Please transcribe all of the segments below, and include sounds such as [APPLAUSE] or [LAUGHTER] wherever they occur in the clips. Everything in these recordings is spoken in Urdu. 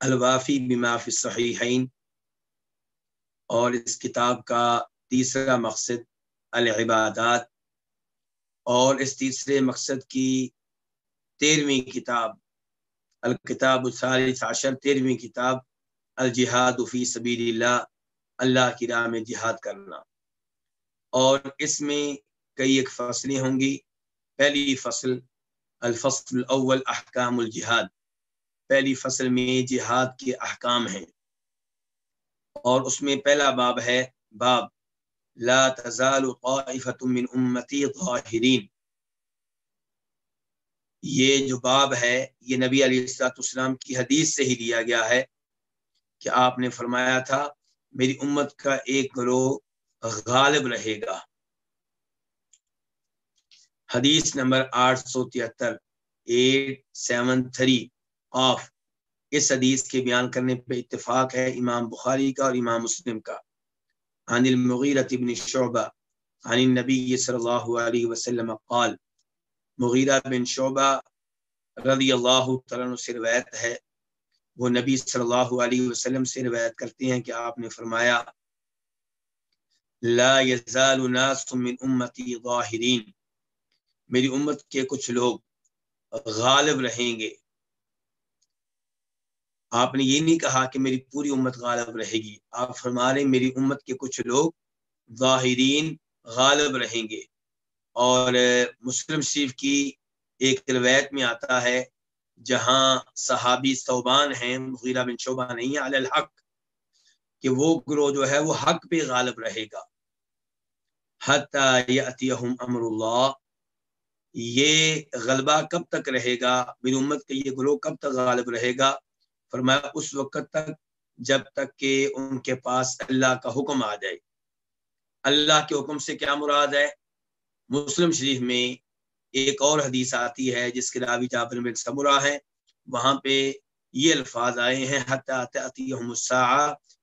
الوافی بما فی الصحیحین اور اس کتاب کا تیسرا مقصد العبادات اور اس تیسرے مقصد کی تیرہویں کتاب، الکتاب الثالث عشر، تیرہویں کتاب، الجہاد فی سبیل اللہ اللہ کی راہ میں جہاد کرنا۔ اور اس میں کئی ایک فصلیں ہوں گی۔ پہلی فصل، الفصل الاول، احکام الجہاد۔ پہلی فصل میں جہاد کے احکام ہیں۔ اور اس میں پہلا باب ہے باب لا تزال طائفة من امتی ظاہرین یہ جو باب ہے، یہ نبی علیہ السلاۃ السلام کی حدیث سے ہی لیا گیا ہے کہ آپ نے فرمایا تھا، میری امت کا ایک گروہ غالب رہے گا۔ حدیث نمبر آٹھ سو تہتر، ایٹ سیون تھری۔ آف اس حدیث کے بیان کرنے پہ اتفاق ہے امام بخاری کا اور امام مسلم کا۔ عن المغیرت ابن شعبہ، عن النبی صلی اللہ علیہ وسلم قال، مغیرہ بن شعبہ رضی اللہ تعالیٰ سے روایت ہے۔ وہ نبی صلی اللہ علیہ وسلم سے روایت کرتے ہیں کہ آپ نے فرمایا، لا يزال ناس من امتی ظاہرین۔ میری امت کے کچھ لوگ غالب رہیں گے۔ آپ نے یہ نہیں کہا کہ میری پوری امت غالب رہے گی۔ آپ فرما رہے میری امت کے کچھ لوگ ظاہرین غالب رہیں گے۔ اور مسلم شریف کی ایک روایت میں آتا ہے، جہاں صحابی صوبان ہیں، مغیرہ بن شعبہ نہیں ہے الحق، کہ وہ گروہ جو ہے، وہ حق پہ غالب رہے گا۔ حتیہم امر اللہ، یہ غلبہ کب تک رہے گا؟ میری امت کا یہ گروہ کب تک غالب رہے گا؟ فرمایا اس وقت تک جب تک کہ ان کے پاس اللہ کا حکم آ جائے۔ اللہ کے حکم سے کیا مراد ہے؟ مسلم شریف میں ایک اور حدیث آتی ہے جس کے راوی جابر بن سمرا ہے وہاں پہ یہ الفاظ آئے ہیں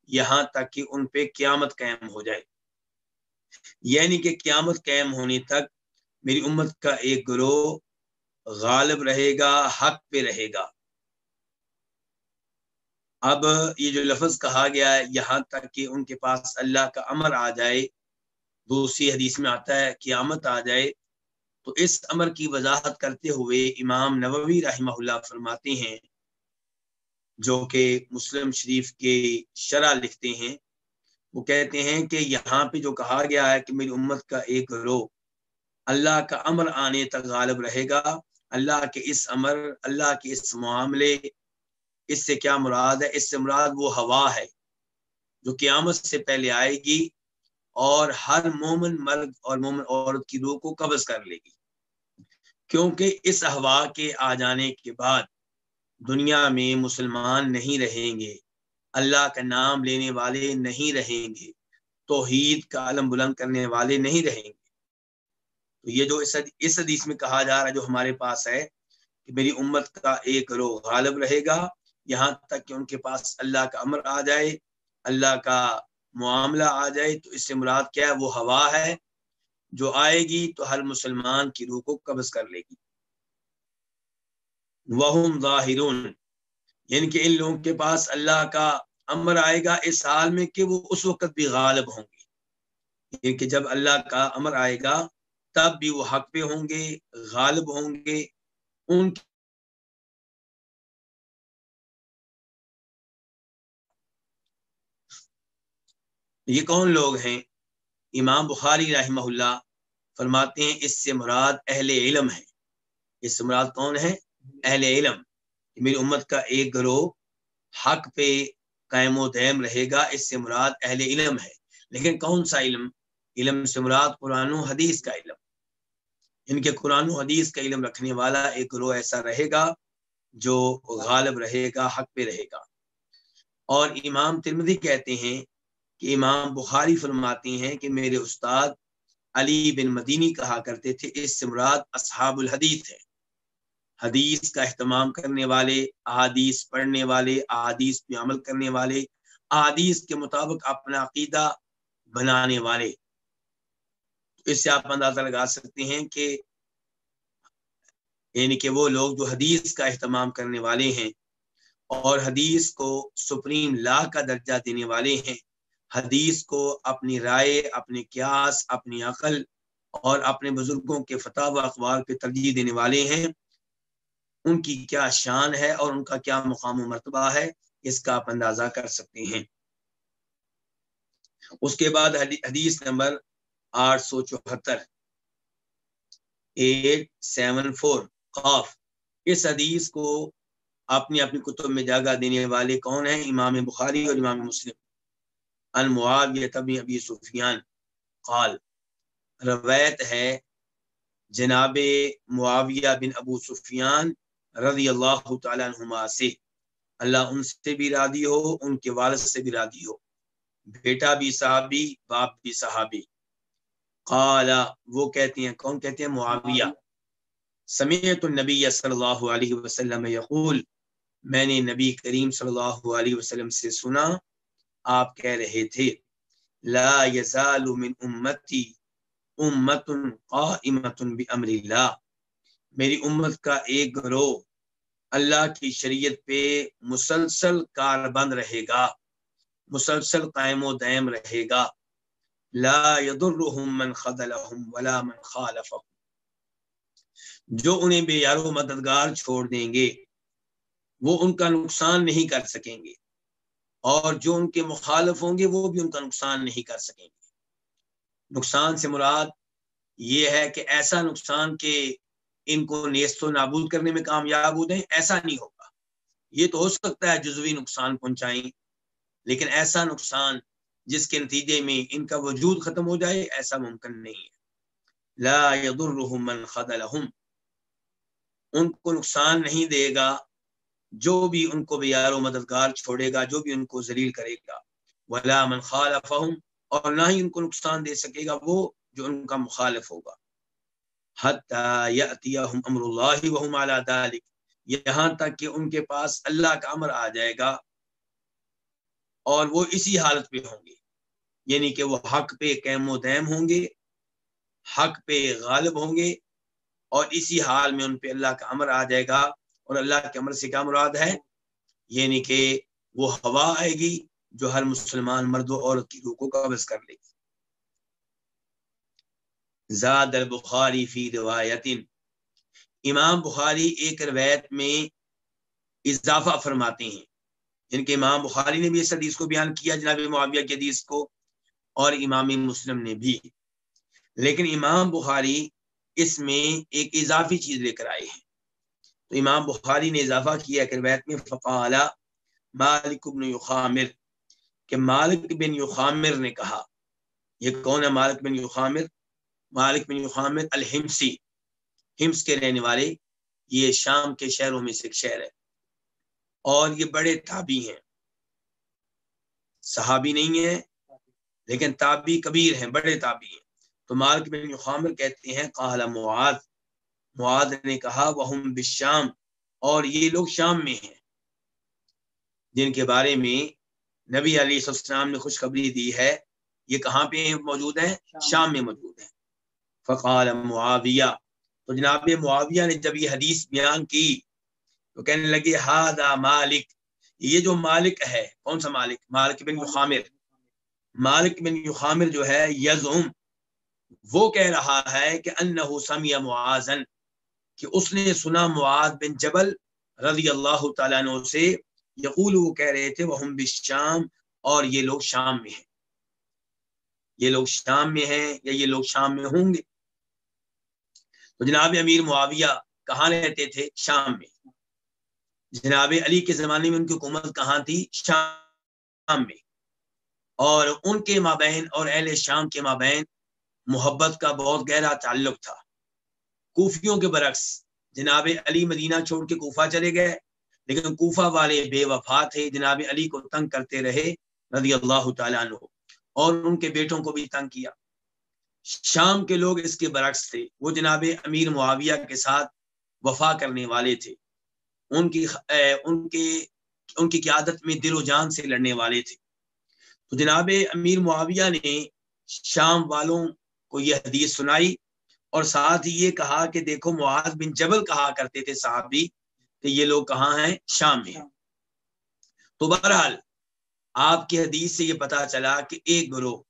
یہاں تک کہ ان پہ قیامت قائم ہو جائے۔ یعنی کہ قیامت قائم ہونے تک میری امت کا ایک گروہ غالب رہے گا، حق پہ رہے گا۔ اب یہ جو لفظ کہا گیا ہے، یہاں تک کہ ان کے پاس اللہ کا امر آ جائے، دوسری حدیث میں آتا ہے، قیامت آ جائے۔ تو اس امر کی وضاحت کرتے ہوئے امام نووی رحمہ اللہ فرماتے ہیں، جو کہ مسلم شریف کے شرح لکھتے ہیں۔ وہ کہتے ہیں کہ یہاں پہ جو کہا گیا ہے کہ میری امت کا ایک گروہ اللہ کا امر آنے تک غالب رہے گا۔ اللہ کے اس امر، اللہ کے اس معاملے اس سے کیا مراد ہے؟ اس سے مراد وہ ہوا ہے جو قیامت سے پہلے آئے گی اور ہر مومن مرد اور مومن عورت کی روح کو قبض کر لے گی۔ کیونکہ اس ہوا کے آ جانے کے بعد دنیا میں مسلمان نہیں رہیں گے، اللہ کا نام لینے والے نہیں رہیں گے، توحید کا علم بلند کرنے والے نہیں رہیں گے۔ تو یہ جو اس حدیث میں کہا جا رہا ہے جو ہمارے پاس ہے کہ میری امت کا ایک گروہ غالب رہے گا یہاں تک کہ ان کے پاس اللہ کا امر آ جائے، اللہ کا معاملہ آ جائے، تو اس سے مراد کیا ہے؟ وہ ہوا ہے، جو آئے گی تو ہر مسلمان کی روح کو قبض کر لے گی۔ وہ ظاہرون یعنی کہ ان لوگوں کے پاس اللہ کا امر آئے گا اس حال میں کہ وہ اس وقت بھی غالب ہوں گے۔ یعنی کہ جب اللہ کا امر آئے گا، تب بھی وہ حق پہ ہوں گے، غالب ہوں گے، ان یہ کون لوگ ہیں؟ امام بخاری رحمہ اللہ فرماتے ہیں، اس سے مراد اہل علم ہے اس سے مراد کون ہے اہل علم۔ میری امت کا ایک گروہ حق پہ قائم و دیم رہے گا، اس سے مراد اہل علم ہے۔ لیکن کون سا علم؟ علم سے مراد قرآن و حدیث کا علم۔ ان کے قرآن و حدیث کا علم رکھنے والا ایک گروہ ایسا رہے گا جو غالب رہے گا، حق پہ رہے گا۔ اور امام ترمدی کہتے ہیں کہ امام بخاری فرماتے ہیں کہ میرے استاد علی بن مدینی کہا کرتے تھے، اس سے مراد اصحاب الحدیث ہے حدیث کا اہتمام کرنے والے، احادیث پڑھنے والے، احادیث پہ عمل کرنے والے، احادیث کے مطابق اپنا عقیدہ بنانے والے۔ اس سے آپ اندازہ لگا سکتے ہیں کہ یعنی کہ وہ لوگ جو حدیث کا اہتمام کرنے والے ہیں اور حدیث کو سپریم لا کا درجہ دینے والے ہیں۔ حدیث کو، اپنی رائے اپنی قیاس، اپنی عقل اور اپنے بزرگوں کے فتح و اخبار پہ ترجیح دینے والے ہیں۔ ان کی کیا شان ہے اور ان کا کیا مقام و مرتبہ ہے، اس کا آپ اندازہ کر سکتے ہیں۔ اس کے بعد حدیث نمبر آٹھ سو چوہتر۔ Eight seven four. قاف۔ اس حدیث کو اپنی اپنی کتب میں جگہ دینے والے کون ہیں؟ امام بخاری اور امام مسلم۔ المعاویہ تبی ابی سفیان، قال، روایت ہے جناب معاویہ بن ابو سفیان رضی اللہ تعالی عنہما سے۔ اللہ ان سے بھی راضی ہو، ان کے والد سے بھی راضی ہو۔ بیٹا بھی صحابی، باپ بھی صحابی۔ قال، وہ کہتے ہیں، کون کہتے ہیں؟ معاویہ۔ سمیت النبی صلی اللہ علیہ وسلم یقول، میں نے نبی کریم صلی اللہ علیہ وسلم سے سنا آپ کہہ رہے تھے، لا يزال من امتی امت قائمت بامر اللہ۔ میری امت کا ایک گروہ اللہ کی شریعت پہ مسلسل کار بند رہے گا، مسلسل قائم و دائم رہے گا۔ لا يضرهم من خذلهم ولا من خالفهم جو انہیں بے یارو مددگار چھوڑ دیں گے، وہ ان کا نقصان نہیں کر سکیں گے۔ اور جو ان کے مخالف ہوں گے وہ بھی ان کا نقصان نہیں کر سکیں گے۔ نقصان سے مراد یہ ہے کہ ایسا نقصان کہ ان کو نیست و نابود کرنے میں کامیاب ہو جائیں، ایسا نہیں ہوگا۔ یہ تو ہو سکتا ہے جزوی نقصان پہنچائیں، لیکن ایسا نقصان جس کے نتیجے میں ان کا وجود ختم ہو جائے، ایسا ممکن نہیں ہے۔ لا يضرهم من خذلهم ان کو نقصان نہیں دے گا جو بھی ان کو بیار و مددگار چھوڑے گا، جو بھی ان کو ذلیل کرے گا۔ ولا من خالفهم، اور نہ ہی ان کو نقصان دے سکے گا وہ جو ان کا مخالف ہوگا۔ حتی یأتیہم امر اللہ وهم علی ذلك۔ یہاں تک کہ ان کے پاس اللہ کا امر آ جائے گا اور وہ اسی حالت پہ ہوں گے۔ یعنی کہ وہ حق پہ قیم و دیم ہوں گے، حق پہ غالب ہوں گے اور اسی حال میں ان پہ اللہ کا امر آ جائے گا۔ اور اللہ کے عمر سے کیا مراد ہے؟ یعنی کہ وہ ہوا آئے گی جو ہر مسلمان مرد و عورت کی روح کو قبض کر لے گی۔ زاد البخاری فی روایت امام بخاری ایک روایت میں اضافہ فرماتے ہیں۔ یعنی جن کے امام بخاری نے بھی اس حدیث کو بیان کیا، جناب معاویہ کی حدیث کو، اور امام مسلم نے بھی۔ لیکن امام بخاری اس میں ایک اضافی چیز لے کر آئے ہیں۔ تو امام بخاری نے اضافہ کیا کہ روایت میں فقالا مالک بن یخامر، کہ مالک بن یخامر نے کہا، یہ کون ہے مالک بن یخامر؟ مالک بن یخامر الحمسی ہمس کے رہنے والے، یہ شام کے شہروں میں سے ایک شہر ہے۔ اور یہ بڑے تابی ہیں۔ صحابی نہیں ہیں، لیکن تابی کبیر ہیں، بڑے تابی ہیں۔ تو مالک بن یخامر کہتے ہیں، قال معاذ۔ معاد نے کہا وہ بشام اور یہ لوگ شام میں ہیں۔ جن کے بارے میں نبی علیہ السلام نے خوشخبری دی ہے یہ کہاں پہ موجود ہیں؟ شام میں۔ موجود ہیں۔ فقال معاویہ تو جناب معاویہ نے جب یہ حدیث بیان کی تو کہنے لگے ہادا مالک یہ جو مالک ہے کون سا مالک؟ مالک بن یخامر۔ مالک بن یخامر جو ہے یزم وہ کہہ رہا ہے کہ انہو سمی معاذن۔ کہ اس نے سنا معاذ بن جبل رضی اللہ تعالیٰ عنہ سے یقول وہ کہہ رہے تھے وہ بالشام اور یہ لوگ شام میں ہیں۔ یہ لوگ شام میں ہیں یا یہ لوگ شام میں ہوں گے؟ تو جناب امیر معاویہ کہاں رہتے تھے؟ شام میں۔ جناب علی کے زمانے میں ان کی حکومت کہاں تھی؟ شام میں۔ اور ان کے مابین اور اہل شام کے مابین محبت کا بہت گہرا تعلق تھا۔ کوفیوں کے برعکس جناب علی مدینہ چھوڑ کے کوفہ چلے گئے، لیکن کوفہ والے بے وفا تھے، جناب علی کو تنگ کرتے رہے رضی اللہ تعالیٰ عنہ اور ان کے بیٹوں کو بھی تنگ کیا۔ شام کے لوگ اس کے برعکس تھے، وہ جناب امیر معاویہ کے ساتھ وفا کرنے والے تھے۔ ان کی ان کے، ان کی قیادت میں دل و جان سے لڑنے والے تھے۔ تو جناب امیر معاویہ نے شام والوں کو یہ حدیث سنائی اور ساتھ ہی یہ کہا کہ دیکھو معاذ بن جبل کہا کرتے تھے صحابی کہ یہ لوگ کہاں ہیں؟ شام میں۔ تو بہرحال آپ کی حدیث سے یہ پتا چلا کہ ایک گروہ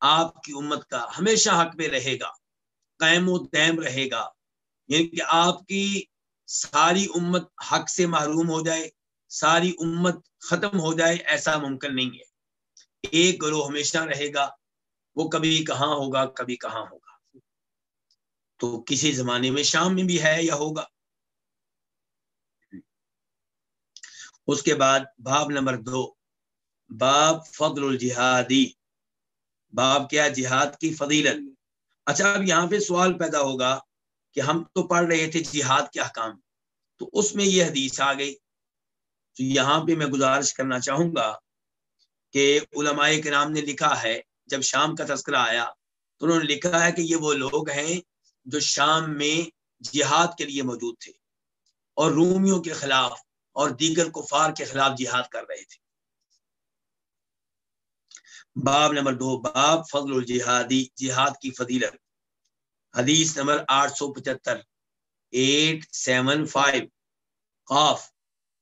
آپ کی امت کا ہمیشہ حق میں رہے گا، قائم و دائم رہے گا۔ یعنی کہ آپ کی ساری امت حق سے محروم ہو جائے، ساری امت ختم ہو جائے، ایسا ممکن نہیں ہے۔ ایک گروہ ہمیشہ رہے گا، وہ کبھی کہاں ہوگا، کبھی کہاں ہوگا۔ تو کسی زمانے میں شام میں بھی ہے یا ہوگا۔ اس کے بعد باب نمبر دو، باب فضل الجہادی باب کیا جہاد کی فضیلت۔ اچھا اب یہاں پہ سوال پیدا ہوگا کہ ہم تو پڑھ رہے تھے جہاد کے احکام۔ تو اس میں یہ حدیث آ گئی۔ تو یہاں پہ میں گزارش کرنا چاہوں گا کہ علماء کے نام نے لکھا ہے، جب شام کا تذکرہ آیا تو انہوں نے لکھا ہے کہ یہ وہ لوگ ہیں جو شام میں جہاد کے لیے موجود تھے اور رومیوں کے خلاف اور دیگر کفار کے خلاف جہاد کر رہے تھے۔ باب نمبر دو، باب فضل الجہادی، جہاد کی فضیلت۔ حدیث نمبر آٹھ سو پچہتر، ایٹ سیون فائیو۔ قاف،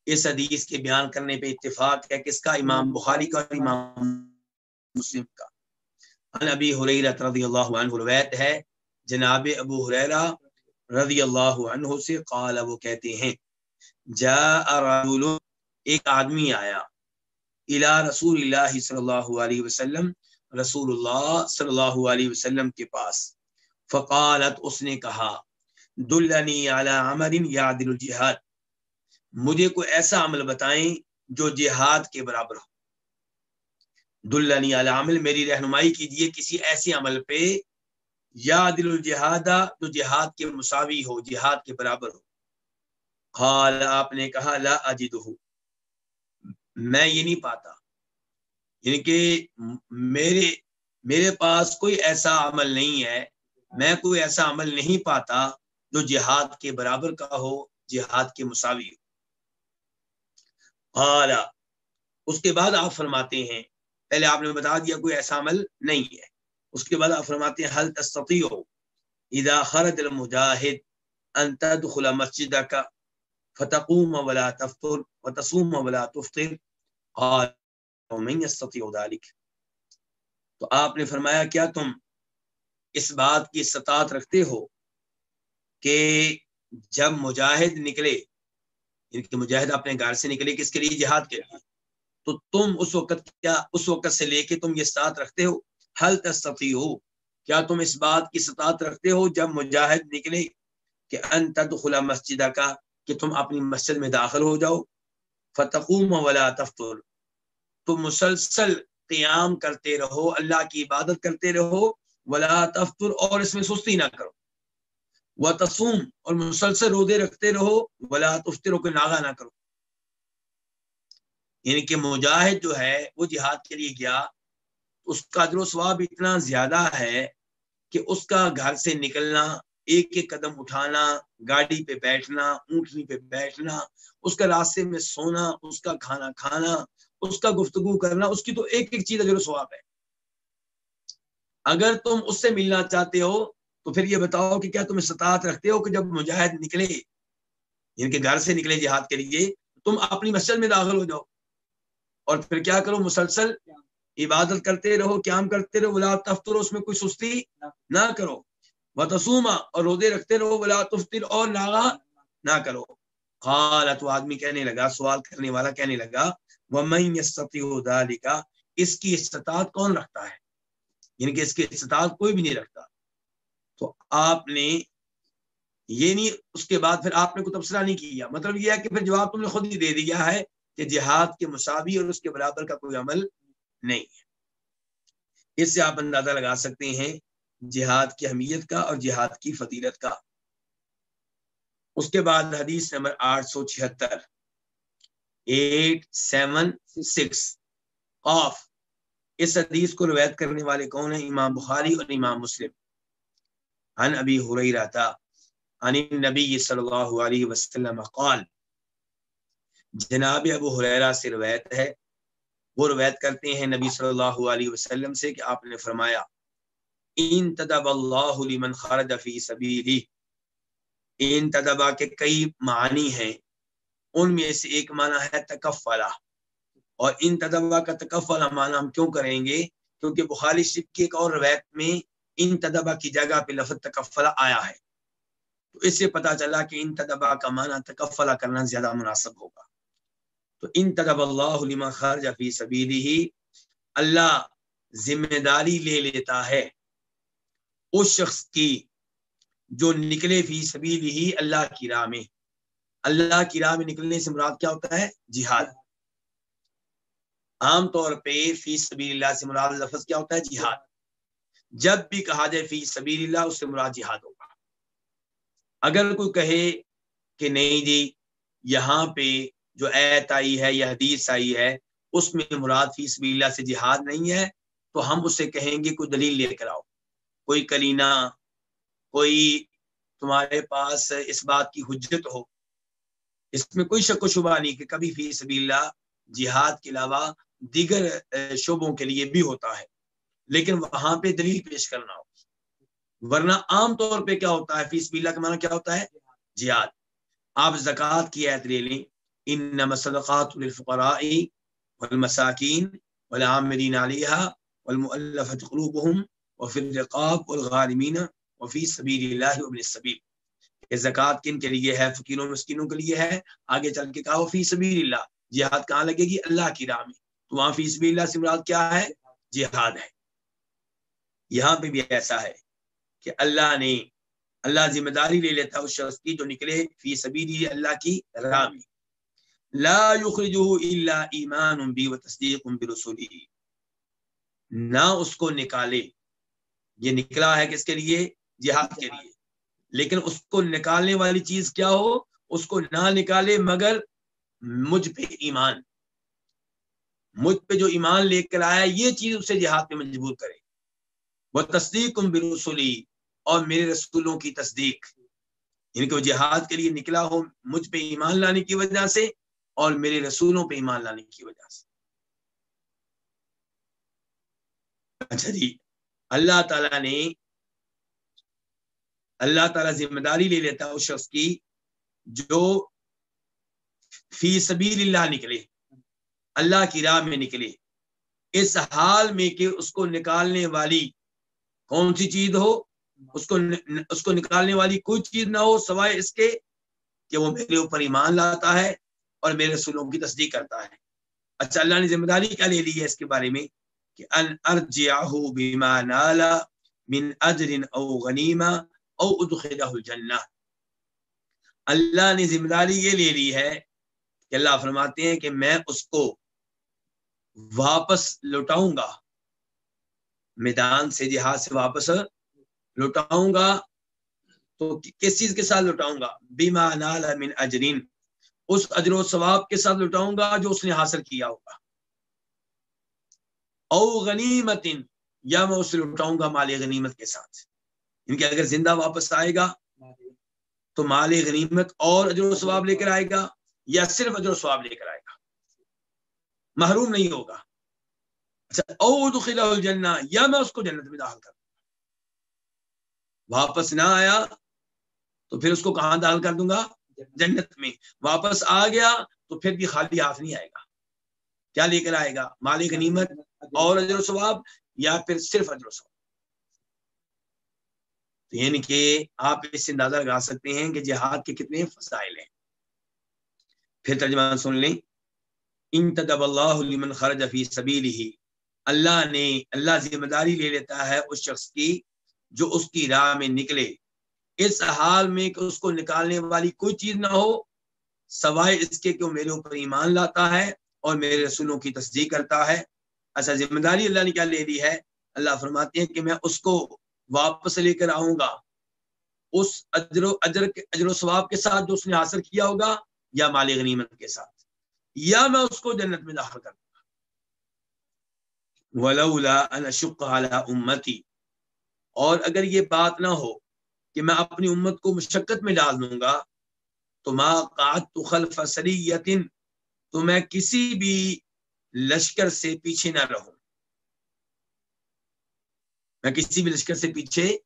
اس حدیث کے بیان کرنے پہ اتفاق ہے کس کا امام بخاری کا اور امام مسلم کا۔ ان ابی حریرہ رضی اللہ عنہ روایت ہے جناب ابو حریرہ رضی اللہ عنہ سے قال، وہ کہتے ہیں، جاء رجل، ایک آدمی آیا، الى رسول اللہ صلی اللہ علیہ وسلم، رسول اللہ صلی اللہ علیہ وسلم کے پاس۔ فقالت، اس نے کہا، دلنی علی عمر یعدل الجہاد۔ مجھے کوئی ایسا عمل بتائیں جو جہاد کے برابر ہو۔ دلنی علی عمل، میری رہنمائی کیجیے، کسی ایسے عمل پہ یعدل الجہاد جو جہاد کے مساوی ہو، جہاد کے برابر ہو۔ قال، آپ نے کہا، لا اجدہ۔ میں یہ نہیں پاتا۔ یعنی کہ میرے میرے پاس کوئی ایسا عمل نہیں ہے۔ میں کوئی ایسا عمل نہیں پاتا جو جہاد کے برابر کا ہو، جہاد کے مساوی ہو۔ اعلی اس کے بعد آپ فرماتے ہیں، پہلے آپ نے بتا دیا کوئی ایسا عمل نہیں ہے۔ اس کے بعد آپ فرماتے ہیں حل تستطیع اذا خرج المجاہد ان تدخل مسجدک فتقوم ولا تفطر وتصوم ولا تفطر؟ قال، ومن يستطيع ذلك. تو آپ نے فرمایا، کیا تم اس بات کی استطاعت رکھتے ہو کہ جب مجاہد نکلے یعنی کہ مجاہد اپنے گھر سے نکلے، کس کے لیے؟ جہاد کے لیے. تو تم اس وقت کیا، اس وقت سے لے کے تم یہ استطاعت رکھتے ہو؟ حل تستطيع ہو کیا تم اس بات کی استطاعت رکھتے ہو جب مجاہد نکلے کہ ان تدخل مسجدہ کا کہ تم اپنی مسجد میں داخل ہو جاؤ؟ فتقوم ولا تفتر تم مسلسل قیام کرتے رہو، اللہ کی عبادت کرتے رہو، ولا تفتر اور اس میں سستی نہ کرو۔ وہ تسوم اور مسلسل رودے رکھتے رہو، ولا تفتر کو ناغا نہ کرو۔ یعنی کہ مجاہد جو ہے، وہ جہاد کے لیے گیا اس کا در و ثواب اتنا زیادہ ہے کہ اس کا گھر سے نکلنا، ایک ایک قدم اٹھانا، گاڑی پہ بیٹھنا، اونٹنی پہ بیٹھنا، اس کا راستے میں سونا، اس کا کھانا کھانا، اس کا گفتگو کرنا، اس کی تو ایک ایک چیز اجر و ثواب ہے۔ اگر تم اس سے ملنا چاہتے ہو، تو پھر یہ بتاؤ کہ کیا تم استطاعت رکھتے ہو کہ جب مجاہد نکلے یعنی ان کے گھر سے نکلے جہاد کے لیے، تم اپنی مسجد میں داخل ہو جاؤ۔ اور پھر کیا کرو، مسلسل عبادت کرتے رہو، قیام کرتے رہو بلا تفتر، اس میں کوئی سستی نہ کرو۔ بتسوما اور روزے رکھتے رہو بلا تفتر، اور ناغا نہ کرو۔ خال تو آدمی کہنے لگا، سوال کرنے والا کہنے لگا وہ اس کی استطاعت کون رکھتا ہے؟ یعنی کہ اس کی استطاعت کوئی بھی نہیں رکھتا۔ تو آپ نے یہ نہیں، اس کے بعد پھر آپ نے کوئی تبصرہ نہیں کیا۔ مطلب یہ ہے کہ پھر جواب تم نے خود ہی دے دیا ہے کہ جہاد کے مساوی اور اس کے برابر کا کوئی عمل نہیں۔ ہے اس سے آپ اندازہ لگا سکتے ہیں جہاد کی اہمیت کا اور جہاد کی فضیلت کا۔ اس کے بعد حدیث نمبر آٹھ سو چھہتر۔ Eight seven six. آف۔ اس حدیث کو روایت کرنے والے کون ہیں؟ امام بخاری اور امام مسلم۔ عن ابی حریرہ تھا عن نبی صلی اللہ علیہ وسلم قال۔ جناب ابو حریرہ سے روایت ہے وہ روایت کرتے ہیں نبی صلی اللہ علیہ وسلم سے کہ آپ نے فرمایا، ان تدب اللہ لمن خرج فی سبیلی ان تدبا کے کئی معنی ہیں۔ ان میں سے ایک معنی ہے تکفلا اور ان تدبا کا تکفلا معنی ہم کیوں کریں گے؟ کیونکہ بخاری شریف کی ایک اور روایت میں ان تدبا کی جگہ پہ لفظ تکفلا آیا ہے۔ تو اس سے پتا چلا کہ ان تدبا کا معنی تکفلا کرنا زیادہ مناسب ہوگا۔ تو ان تدب اللہ لما خرج فی سبیلی ہی اللہ ذمہ داری لے لیتا ہے۔ اس شخص کی جو نکلے فی سبیل ہی اللہ کی راہ میں۔ اللہ کی راہ میں نکلنے سے مراد کیا ہوتا ہے؟ جہاد۔ عام طور پہ فی سبیل اللہ سے مراد لفظ کیا ہوتا ہے؟ جہاد۔ جب بھی کہا جائے فی سبیل اللہ، اس سے مراد جہاد ہوگا۔ اگر کوئی کہے کہ نہیں جی یہاں پہ جو ایت آئی ہے یا حدیث آئی ہے، اس میں مراد فی سبیل اللہ سے جہاد نہیں ہے، تو ہم اسے کہیں گے کوئی دلیل لے کر آؤ۔ کوئی کلینہ، کوئی تمہارے پاس اس بات کی حجت ہو۔ اس میں کوئی شک و شبہ نہیں کہ کبھی فی سبیل اللہ جہاد کے علاوہ دیگر شعبوں کے لیے بھی ہوتا ہے۔ لیکن وہاں پہ دلیل پیش کرنا ہو۔ ورنہ عام طور پہ کیا ہوتا ہے؟ فی سبیل اللہ کا معنی کیا ہوتا ہے؟ جہاد۔ آپ زکوٰۃ کی عید لے لیں۔ ان صدقات للفقراء والمساکین والعاملین علیہا والمؤلفة قلوبهم وفي الرقاب والغارمین وفی سبیل اللہ ابن السبیل کہ زکوٰۃ کن کے لیے ہے؟ فقیروں، مسکینوں کے لیے ہے؟ آگے چل کے کہا فی سبیل اللہ. جہاد کہاں لگے گی؟ اللہ کی راہ میں. تو وہاں فی سبیل اللہ سے مراد کیا ہے؟ جہاد ہے. یہاں پہ بھی ایسا ہے کہ اللہ نے، اللہ ذمہ داری لے لیتا اس شخص کی جو نکلے فی سبیل اللہ کی راہ میں. لا یخرجہ الا ایمان بی و تصدیق برسولی نہ اس کو نکالے. یہ نکلا ہے کس کے لیے؟ جہاد کے لیے. لیکن اس کو نکالنے والی چیز کیا ہو؟ اس کو نہ نکالے مگر مجھ پہ ایمان. مجھ پہ جو ایمان لے کر آیا، یہ چیز اسے جہاد پہ مجبور کرے. وہ تصدیق برسولی، اور میرے رسولوں کی تصدیق. یعنی کہ وہ جہاد کے لیے نکلا ہو، مجھ پہ ایمان لانے کی وجہ سے اور میرے رسولوں پہ ایمان لانے کی وجہ سے۔ اچھا جی اللہ تعالیٰ نے، اللہ تعالیٰ ذمہ داری لے لیتا اس شخص کی جو فی سبیل اللہ نکلے، اللہ کی راہ میں نکلے۔ اس حال میں کہ اس کو نکالنے والی کون سی چیز ہو، اس کو اس کو نکالنے والی کوئی چیز نہ ہو، سوائے اس کے کہ وہ میرے اوپر ایمان لاتا ہے اور میرے رسولوں کی تصدیق کرتا ہے۔ اچھا اللہ نے ذمہ داری کیا لے لی ہے اس کے بارے میں؟ کہ ان ارجعه بما نالا من اجر او غنیمہ او ادخلہ الجنہ۔ اللہ نے ذمہ داری یہ لے لی ہے کہ اللہ فرماتے ہیں کہ میں اس کو واپس لوٹاؤں گا۔ میدان سے جہاز سے واپس لوٹاؤں گا۔ تو کس چیز کے ساتھ لوٹاؤں گا؟ بیما نال من اجرین۔ اس اجر و ثواب کے ساتھ لوٹاؤں گا جو اس نے حاصل کیا ہوگا۔ او غنیمت یا میں اسے لوٹاؤں گا مال غنیمت کے ساتھ۔ یعنی ان کے اگر زندہ واپس آئے گا تو مال غنیمت اور اجر و ثواب لے کر آئے گا یا صرف اجر و ثواب لے کر آئے گا۔ محروم نہیں ہوگا۔ اچھا او الجنہ، یا میں اس کو جنت میں داخل کر واپس نہ آیا تو پھر اس کو کہاں داخل کر دوں گا؟ جنت میں واپس آ گیا تو پھر بھی خالی ہاتھ نہیں آئے گا۔ کیا لے کر آئے گا؟ مالک نیمت اور اجر و ثواب یا پھر صرف اجر و ثواب؟ تو یعنی کہ آپ اس سے اندازہ لگا سکتے ہیں کہ جہاد کے کتنے فضائل ہیں۔ پھر ترجمہ سن لیں۔ ان تدب اللہ لمن خرج فی سبیلہ۔ اللہ نے، اللہ ذمہ داری لے لیتا ہے اس شخص کی جو اس کی راہ میں نکلے۔ اس حال میں کہ اس کو نکالنے والی کوئی چیز نہ ہو، سوائے اس کے کہ وہ میرے اوپر ایمان لاتا ہے اور میرے رسولوں کی تصدیق کرتا ہے۔ ایسا ذمہ داری اللہ نے کیا لے لی ہے؟ اللہ فرماتے ہیں کہ میں اس کو واپس لے کر آؤں گا۔ اس اجر و اجر کے اجر و ثواب کے ساتھ جو اس نے حاصل کیا ہوگا، یا مال غنیمت کے ساتھ۔ یا میں اس کو جنت میں داخل کر دوں گا۔ ولولا ان اشق امتی اور اگر یہ بات نہ ہو کہ میں اپنی امت کو مشقت میں ڈال دوں گا۔ تو ما قعدت خلف سریت تو میں کسی بھی لشکر سے پیچھے نہ رہوں۔ میں کسی بھی لشکر سے پیچھے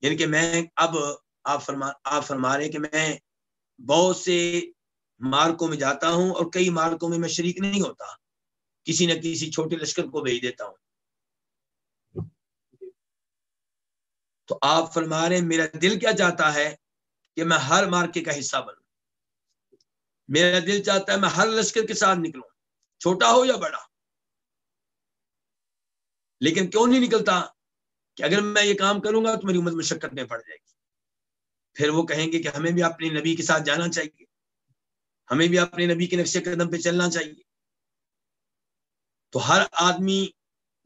یعنی کہ میں اب آپ فرما آپ فرما رہے کہ میں بہت سے مارکوں میں جاتا ہوں اور کئی مارکوں میں میں شریک نہیں ہوتا۔ کسی نہ کسی چھوٹے لشکر کو بھیج دیتا ہوں۔ تو آپ فرما رہے میرا دل کیا چاہتا ہے کہ میں ہر مارکے کا حصہ بنوں؟ میرا دل چاہتا ہے میں ہر لشکر کے ساتھ نکلوں، چھوٹا ہو یا بڑا؟ لیکن کیوں نہیں نکلتا کہ اگر میں یہ کام کروں گا تو میری امت مشقت میں پڑ جائے گی؟ پھر وہ کہیں گے کہ ہمیں بھی اپنے نبی کے ساتھ جانا چاہیے، ہمیں بھی اپنے نبی کے نقش قدم پہ چلنا چاہیے۔ تو ہر آدمی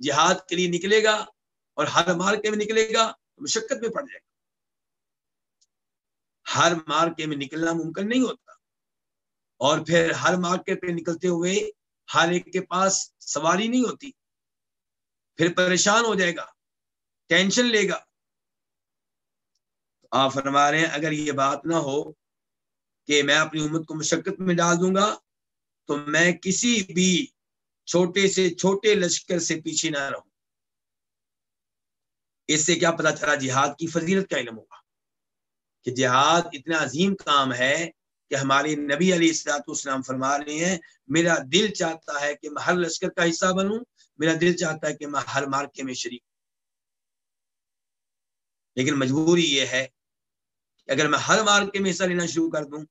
جہاد کے لیے نکلے گا اور ہر مارکے میں نکلے گا مشقت میں پڑ جائے گا۔ ہر مارکے میں نکلنا ممکن نہیں ہوتا۔ اور پھر ہر مارکے پہ نکلتے ہوئے ہر ایک کے پاس سواری نہیں ہوتی۔ پھر پریشان ہو جائے گا، ٹینشن لے گا۔ آپ فرما رہے ہیں، اگر یہ بات نہ ہو کہ میں اپنی امت کو مشقت میں ڈال دوں گا، تو میں کسی بھی چھوٹے سے چھوٹے لشکر سے پیچھے نہ رہوں۔ اس سے کیا پتا چلا جہاد کی فضیلت کا علم ہوگا کہ جہاد اتنا عظیم کام ہے کہ ہمارے نبی علی السلاط اسلام فرما رہے ہیں، میرا دل چاہتا ہے کہ میں ہر لشکر کا حصہ بنوں، میرا دل چاہتا ہے کہ میں ہر مارکے میں شریک لیکن مجبوری یہ ہے کہ اگر میں ہر مارکے میں حصہ لینا شروع کر دوں،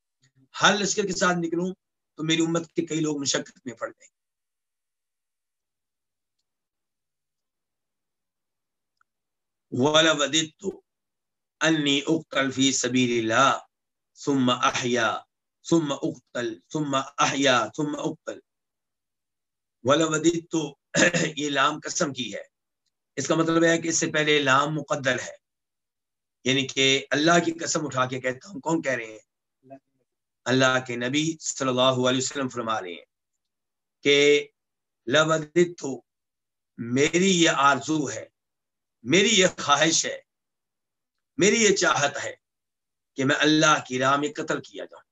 ہر لشکر کے ساتھ نکلوں، تو میری امت کے کئی لوگ مشقت میں پڑ گئے وَلَوَدِدْتُ أَنِّي أُقْتَلْ فِي سَبِيلِ اللَّهِ ثُمَّ أَحْيَا ثُمَّ أُقْتَلْ ثُمَّ أَحْيَا ثُمَّ أُقْتَلْ وَلَوَدِدْتُ [CLEARS THROAT] یہ لام قسم کی ہے۔ اس کا مطلب ہے کہ اس سے پہلے لام مقدر ہے۔ یعنی کہ اللہ کی قسم اٹھا کے کہتا ہوں، کون کہہ رہے ہیں؟ اللہ کے نبی صلی اللہ علیہ وسلم فرما رہے ہیں کہ لودت میری یہ آرزو ہے میری یہ خواہش ہے، میری یہ چاہت ہے کہ میں اللہ کی راہ میں قتل کیا جاؤں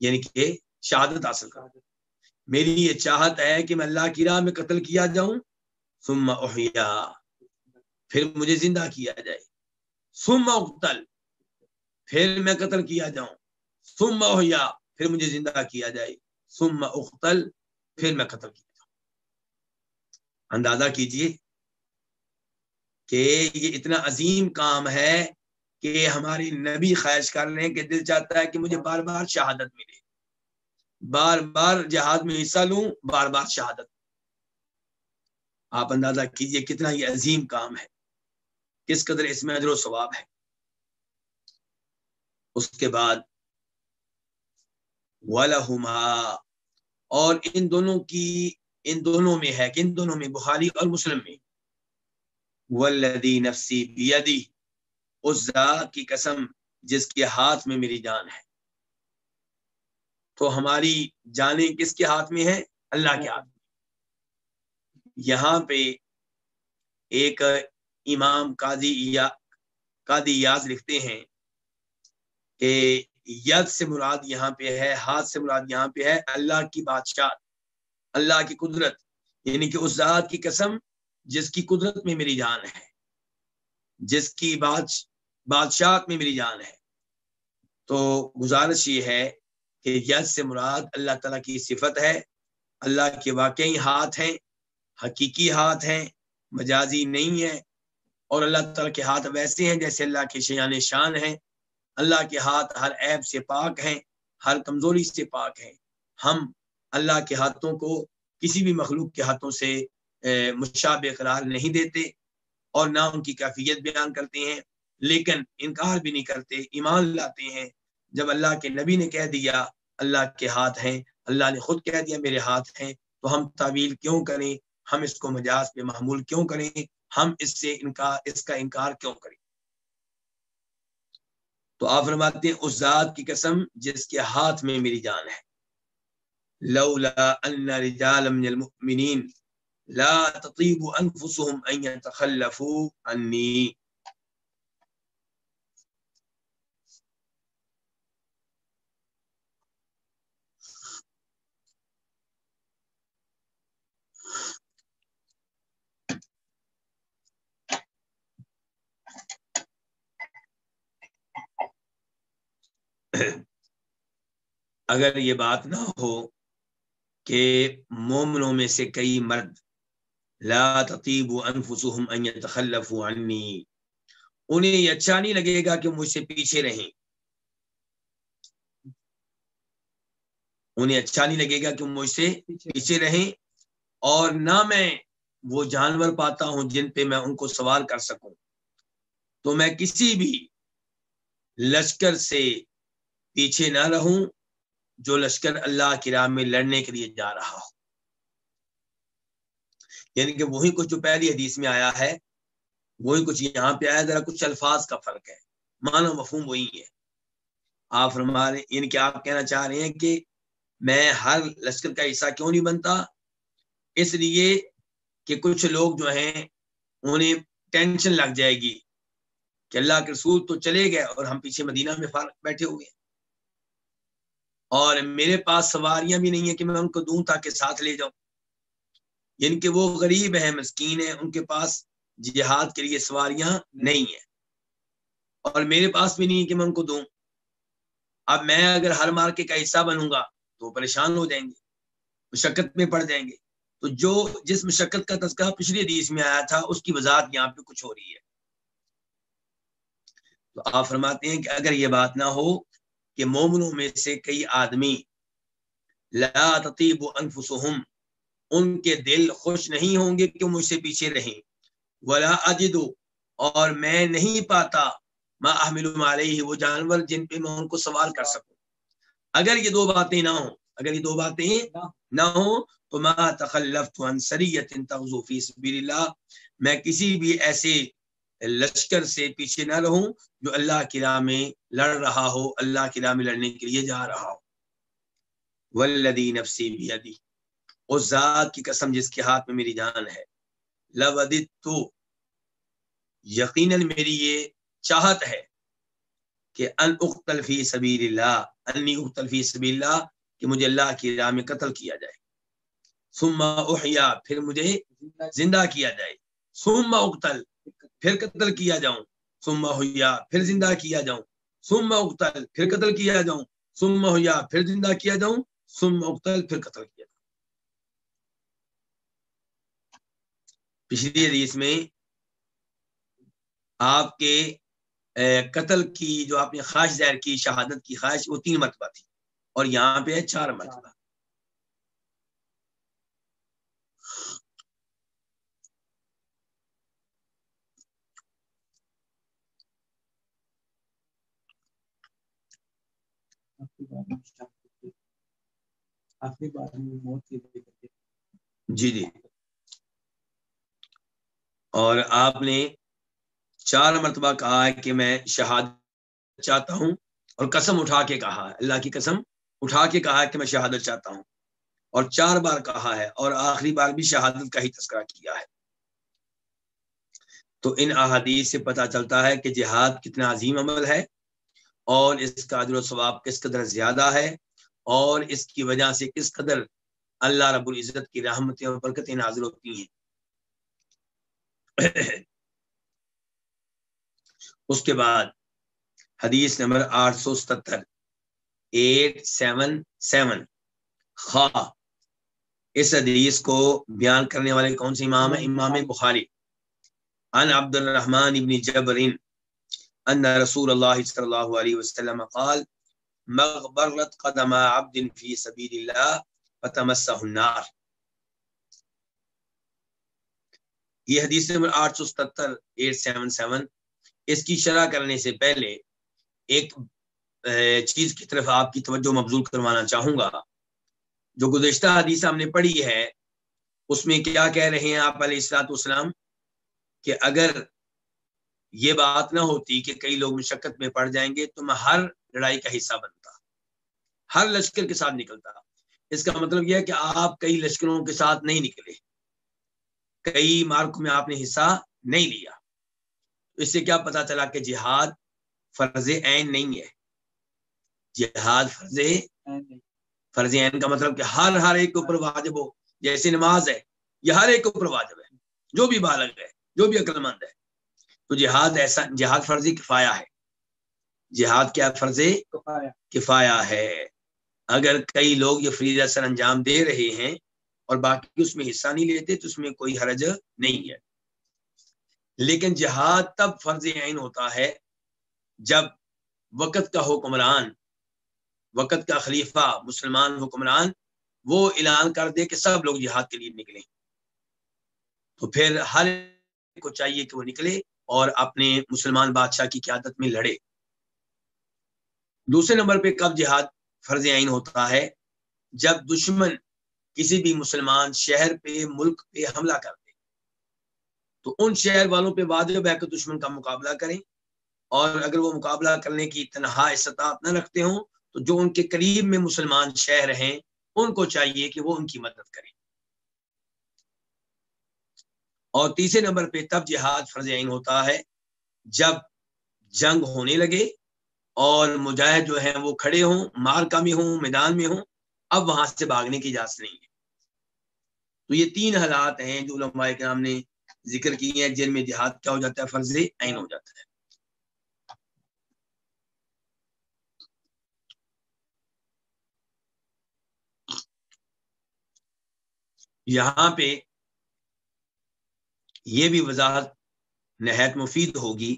یعنی کہ شہادت حاصل کر میری یہ چاہت ہے کہ میں اللہ کی راہ میں قتل کیا جاؤں، ثم احیا، پھر مجھے زندہ کیا جائے۔ ثم اقتل، پھر میں قتل کیا جاؤں۔ ثم احیا، پھر مجھے زندہ کیا جائے۔ ثم اقتل، پھر میں قتل کیا جاؤں۔ اندازہ کیجیے کہ یہ اتنا عظیم کام ہے کہ ہماری نبی خواہش کر رہے ہیں کہ دل چاہتا ہے کہ مجھے بار بار شہادت ملے۔ بار بار جہاد میں حصہ لوں، بار بار شہادت۔ آپ اندازہ کیجیے کتنا یہ عظیم کام ہے۔ کس قدر اس میں اجر و ثواب ہے۔ اس کے بعد وَلَهُمَا، اور ان دونوں کی، ان دونوں میں ہے کہ ان دونوں میں بخاری اور مسلم میں۔ والذی نفسی بیدی، اس ذات کی قسم جس کے ہاتھ میں میری جان ہے۔ تو ہماری جانیں کس کے ہاتھ میں ہے اللہ کے ہاتھ میں۔ یہاں پہ ایک امام قاضی یا قاضی یاز لکھتے ہیں کہ ید سے مراد یہاں پہ ہے، ہاتھ سے مراد یہاں پہ ہے اللہ کی بادشاہ، اللہ کی قدرت یعنی کہ اس ذات کی قسم جس کی قدرت میں میری جان ہے، جس کی بادشاہت میں میری جان ہے۔ تو گزارش یہ ہے کہ ید سے مراد اللہ تعالیٰ کی صفت ہے۔ اللہ کے واقعی ہاتھ ہیں، حقیقی ہاتھ ہیں، مجازی نہیں ہے اور اللہ تعالیٰ کے ہاتھ ویسے ہیں جیسے اللہ کے شیان شان ہیں۔ اللہ کے ہاتھ ہر عیب سے پاک ہیں، ہر کمزوری سے پاک ہیں۔ ہم اللہ کے ہاتھوں کو کسی بھی مخلوق کے ہاتھوں سے مشاب قرار نہیں دیتے اور نہ ان کی کیفیت بیان کرتے ہیں، لیکن انکار بھی نہیں کرتے، ایمان لاتے ہیں۔ جب اللہ کے نبی نے کہہ دیا، اللہ کے ہاتھ ہیں، اللہ نے خود کہہ دیا، میرے ہاتھ ہیں، تو ہم تعویل کیوں کریں؟ ہم اس کو مجاز پہ محمول کیوں کریں؟ ہم اس سے انکار، اس کا انکار کیوں کریں؟ تو آپ فرماتے ہیں، اس ذات کی قسم جس کے ہاتھ میں میری جان ہے۔ لولا ان رجال من المؤمنین لا تطيب انفسهم ان يتخلفوا عني. اگر یہ بات نہ ہو کہ مومنوں میں سے کئی مرد لا تطیب انفسهم ان يتخلفوا عني. انہیں یہ اچھا نہیں لگے گا کہ مجھ سے پیچھے رہیں. انہیں اچھا نہیں لگے گا کہ مجھ سے پیچھے رہیں اور نہ میں وہ جانور پاتا ہوں جن پہ میں ان کو سوار کر سکوں. تو میں کسی بھی لشکر سے پیچھے نہ رہوں جو لشکر اللہ کی راہ میں لڑنے کے لیے جا رہا ہو. یعنی کہ وہی کچھ جو پہلی حدیث میں آیا ہے، وہی کچھ یہاں پہ آیا ذرا کچھ الفاظ کا فرق ہے۔ معنی مفہوم وہی ہے۔ آپ فرما رہے یعنی کہ آپ کہنا چاہ رہے ہیں کہ میں ہر لشکر کا حصہ کیوں نہیں بنتا؟ اس لیے کہ کچھ لوگ جو ہیں، انہیں ٹینشن لگ جائے گی کہ اللہ کے رسول تو چلے گئے اور ہم پیچھے مدینہ میں بیٹھے ہوئے ہیں۔ اور میرے پاس سواریاں بھی نہیں ہیں کہ میں ان کو دوں تاکہ ساتھ لے جاؤں۔ یعنی کہ وہ غریب ہیں، مسکین ہیں، ان کے پاس جہاد کے لیے سواریاں نہیں ہیں۔ اور میرے پاس بھی نہیں ہے کہ میں ان کو دوں۔ اب میں اگر ہر مارکے کا حصہ بنوں گا تو پریشان ہو جائیں گے، مشقت میں پڑ جائیں گے۔ تو جو جس مشقت کا تذکرہ پچھلی حدیث میں آیا تھا، اس کی وضاحت یہاں پہ کچھ ہو رہی ہے۔ تو آپ فرماتے ہیں کہ اگر یہ بات نہ ہو کہ مومنوں میں سے کئی آدمی، لا تطیب انفسهم ان کے دل خوش نہیں ہوں گے کہ مجھ سے پیچھے رہیں۔ ولا اجد اور میں نہیں پاتا۔ ما احمل علیہ وہ جانور جن پہ میں ان کو سوال کر سکوں۔ اگر یہ دو باتیں نہ ہوں، اگر یہ دو باتیں نہ ہوں، تو ما تخلفت عن سریت تغزو فی سبیل اللہ میں کسی بھی ایسے لشکر سے پیچھے نہ رہوں جو اللہ کی راہ میں لڑ رہا ہو، اللہ کی راہ میں لڑنے کے لیے جا رہا ہو۔ ولدی نفسی بھی اس ذات کی قسم جس کے ہاتھ میں میری جان ہے۔ تو یقیناً میری یہ چاہت ہے کہ ان اختل فی سبیل اللہ انی اختل فی سبیل اللہ کہ مجھے اللہ کی راہ میں قتل کیا جائے۔ ثم احیا، پھر مجھے زندہ کیا جائے۔ ثم اقتل، پھر قتل کیا جاؤں۔ سما ہویا پھر زندہ کیا جاؤں۔ سما اختل پھر قتل کیا جاؤں۔ سما ہویا پھر زندہ کیا جاؤں۔ سما اختل پھر قتل کیا جاؤں پچھلی حدیث میں آپ کے قتل کی جو آپ نے خواہش ظاہر کی شہادت کی خواہش وہ تین مرتبہ تھی اور یہاں پہ ہے چار مرتبہ۔ جی جی۔ اور آپ نے چار مرتبہ کہا ہے کہ میں شہادت چاہتا ہوں اور قسم اٹھا کے کہا ہے۔ اللہ کی قسم اٹھا کے کہا ہے کہ میں شہادت چاہتا ہوں۔ اور چار بار کہا ہے اور آخری بار بھی شہادت کا ہی تذکرہ کیا ہے۔ تو ان احادیث سے پتہ چلتا ہے کہ جہاد کتنا عظیم عمل ہے اور اس کا عدل و ثواب کس قدر زیادہ ہے اور اس کی وجہ سے کس قدر اللہ رب العزت کی رحمتیں اور برکتیں نازل ہوتی ہیں۔ [COUGHS] اس کے بعد حدیث نمبر آٹھ سو ستر ایٹ سیون سیون۔ خواہ، اس حدیث کو بیان کرنے والے کون سے امام ہیں؟ امام بخاری۔ ان عبد الرحمن ابن جبرین ان رسول اللہ صلی اللہ علیہ وسلم قال مغبرت قدم عبد فی سبیل اللہ فتمسہ النار. یہ حدیث نمبر آٹھ سو ستر ایٹ سیون سیون۔ اس کی شرح کرنے سے پہلے ایک چیز کی طرف آپ کی توجہ مبزول کروانا چاہوں گا۔ جو گزشتہ حدیث ہم نے پڑھی ہے، اس میں کیا کہہ رہے ہیں آپ علیہ السلاۃ والسلام؟ کہ اگر یہ بات نہ ہوتی کہ کئی لوگ مشقت میں پڑ جائیں گے تو میں ہر لڑائی کا حصہ بنتا، ہر لشکر کے ساتھ نکلتا۔ اس کا مطلب یہ ہے کہ آپ کئی لشکروں کے ساتھ نہیں نکلے۔ کئی مارک میں آپ نے حصہ نہیں لیا۔ اس سے کیا پتا چلا کہ جہاد فرض عین نہیں ہے۔ جہاد فرض فرض عین کا مطلب کہ ہر ہر ایک کے اوپر واجب ہو۔ جیسے نماز ہے یہ ہر ایک کے اوپر واجب ہے۔ جو بھی بالغ ہے جو بھی عقل مند ہے۔ تو جہاد ایسا جہاد فرض کفایا ہے۔ جہاد کیا فرض کفایا ہے۔ اگر کئی لوگ یہ فریضہ سر انجام دے رہے ہیں اور باقی اس میں حصہ نہیں لیتے تو اس میں کوئی حرج نہیں ہے۔ لیکن جہاد تب فرض عین ہوتا ہے جب وقت کا حکمران، وقت کا خلیفہ، مسلمان حکمران وہ اعلان کر دے کہ سب لوگ جہاد کے لیے نکلیں۔ تو پھر ہر کو چاہیے کہ وہ نکلے اور اپنے مسلمان بادشاہ کی قیادت میں لڑے۔ دوسرے نمبر پہ کب جہاد فرض عین ہوتا ہے؟ جب دشمن کسی بھی مسلمان شہر پہ، ملک پہ حملہ کر دے۔ تو ان شہر والوں پہ واضح ہے کہ دشمن کا مقابلہ کریں۔ اور اگر وہ مقابلہ کرنے کی تنہا استطاعت نہ رکھتے ہوں، تو جو ان کے قریب میں مسلمان شہر ہیں، ان کو چاہیے کہ وہ ان کی مدد کریں۔ اور تیسرے نمبر پہ تب جہاد فرض عین ہوتا ہے، جب جنگ ہونے لگے اور مجاہد جو ہیں وہ کھڑے ہوں مارکا میں ہوں، میدان میں ہوں، اب وہاں سے بھاگنے کی اجازت نہیں ہے۔ تو یہ تین حالات ہیں جو علماء کرام نے ذکر کی ہیں۔ جن میں جہاد کیا ہو جاتا ہے، فرض عین ہو جاتا ہے۔ یہاں پہ یہ بھی وضاحت نہایت مفید ہوگی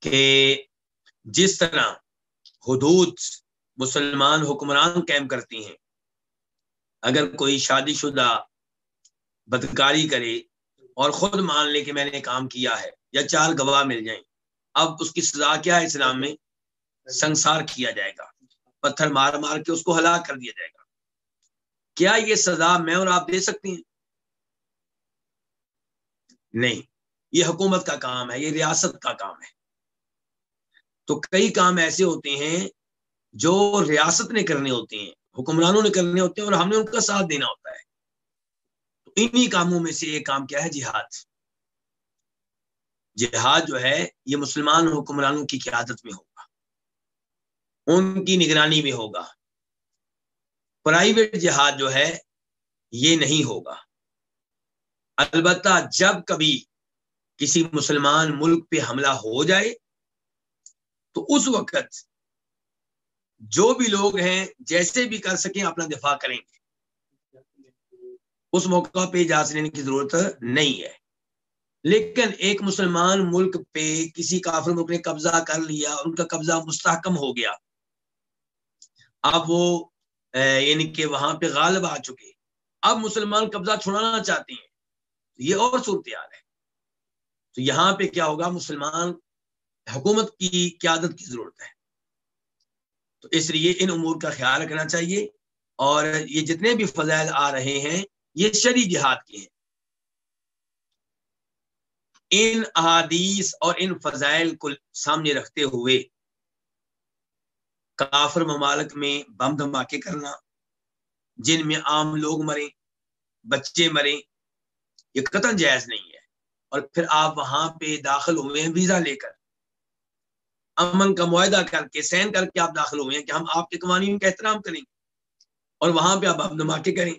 کہ جس طرح حدود مسلمان حکمران قائم کرتی ہیں، اگر کوئی شادی شدہ بدکاری کرے اور خود مان لے کہ میں نے کام کیا ہے یا چار گواہ مل جائیں۔ اب اس کی سزا کیا ہے اسلام میں؟ سنسار کیا جائے گا۔ پتھر مار مار کے اس کو ہلاک کر دیا جائے گا۔ کیا یہ سزا میں اور آپ دے سکتی ہیں؟ نہیں۔ یہ حکومت کا کام ہے، یہ ریاست کا کام ہے۔ تو کئی کام ایسے ہوتے ہیں جو ریاست نے کرنے ہوتے ہیں، حکمرانوں نے کرنے ہوتے ہیں اور ہم نے ان کا ساتھ دینا ہوتا ہے۔ انہی کاموں میں سے ایک کام کیا ہے؟ جہاد۔ جہاد جو ہے، یہ مسلمان حکمرانوں کی قیادت میں ہوگا۔ ان کی نگرانی میں ہوگا۔ پرائیویٹ جہاد جو ہے، یہ نہیں ہوگا۔ البتہ جب کبھی کسی مسلمان ملک پہ حملہ ہو جائے، تو اس وقت جو بھی لوگ ہیں، جیسے بھی کر سکیں، اپنا دفاع کریں گے۔ اس موقع پہ اجازت لینے کی ضرورت نہیں ہے۔ لیکن ایک مسلمان ملک پہ کسی کافر ملک نے قبضہ کر لیا، ان کا قبضہ مستحکم ہو گیا۔ اب وہ یعنی کہ وہاں پہ غالب آ چکے۔ اب مسلمان قبضہ چھڑانا چاہتے ہیں۔ یہ اور صورتحال ہے۔ تو یہاں پہ کیا ہوگا؟ مسلمان، حکومت کی قیادت کی ضرورت ہے۔ تو اس لیے ان امور کا خیال رکھنا چاہیے۔ اور یہ جتنے بھی فضائل آ رہے ہیں یہ شری جہاد کے ہیں۔ ان احادیث اور ان فضائل کو سامنے رکھتے ہوئے کافر ممالک میں بم دھماکے کرنا، جن میں عام لوگ مرے بچے مرے یہ قتل جائز نہیں ہے۔ اور پھر آپ وہاں پہ داخل ہوئے ہیں ویزا لے کر۔ امن کا معاہدہ کر کے، سین کر کے آپ داخل ہوئے ہیں کہ ہم آپ کے قوانین کا احترام کریں۔ گے اور وہاں پہ آپ بم دھماکے کریں۔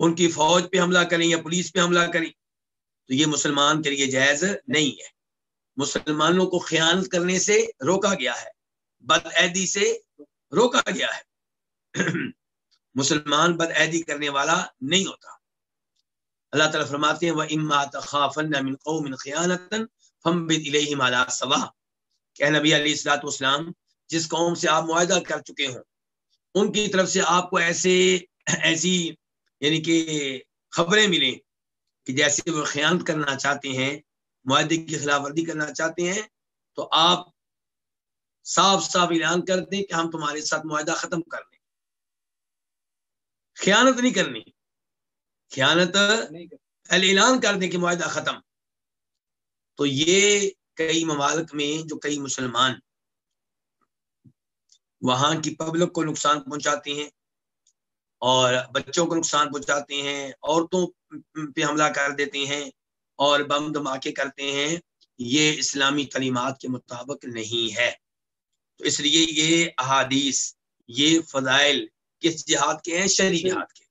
ان کی فوج پہ حملہ کریں یا پولیس پہ حملہ کریں، تو یہ مسلمان کے لیے جائز نہیں ہے۔ مسلمانوں کو خیانت کرنے سے روکا گیا ہے بد عیدی سے روکا گیا ہے۔ [CLEARS THROAT] مسلمان بد عیدی کرنے والا نہیں ہوتا۔ اللہ تعالیٰ فرماتے ہیں وہ امات من قوم سوا کہ نبی علیہ السلاۃ والسلام، جس قوم سے آپ معاہدہ کر چکے ہوں، ان کی طرف سے آپ کو ایسے، ایسی یعنی کہ خبریں ملیں کہ جیسے وہ خیانت کرنا چاہتے ہیں معاہدے کی خلاف ورزی کرنا چاہتے ہیں تو آپ صاف صاف اعلان کر دیں کہ ہم تمہارے ساتھ معاہدہ ختم کر دیں۔ خیانت نہیں کرنی۔ خیانت اعلان کر دیں کہ معاہدہ ختم۔ تو یہ کئی ممالک میں جو کئی مسلمان وہاں کی پبلک کو نقصان پہنچاتے ہیں۔ اور بچوں کو نقصان پہنچاتے ہیں، عورتوں پہ حملہ کر دیتے ہیں اور بم دھماکے کرتے ہیں، یہ اسلامی تعلیمات کے مطابق نہیں ہے۔ تو اس لیے یہ احادیث، یہ فضائل کس جہاد کے ہیں؟ شہری جہاد کے۔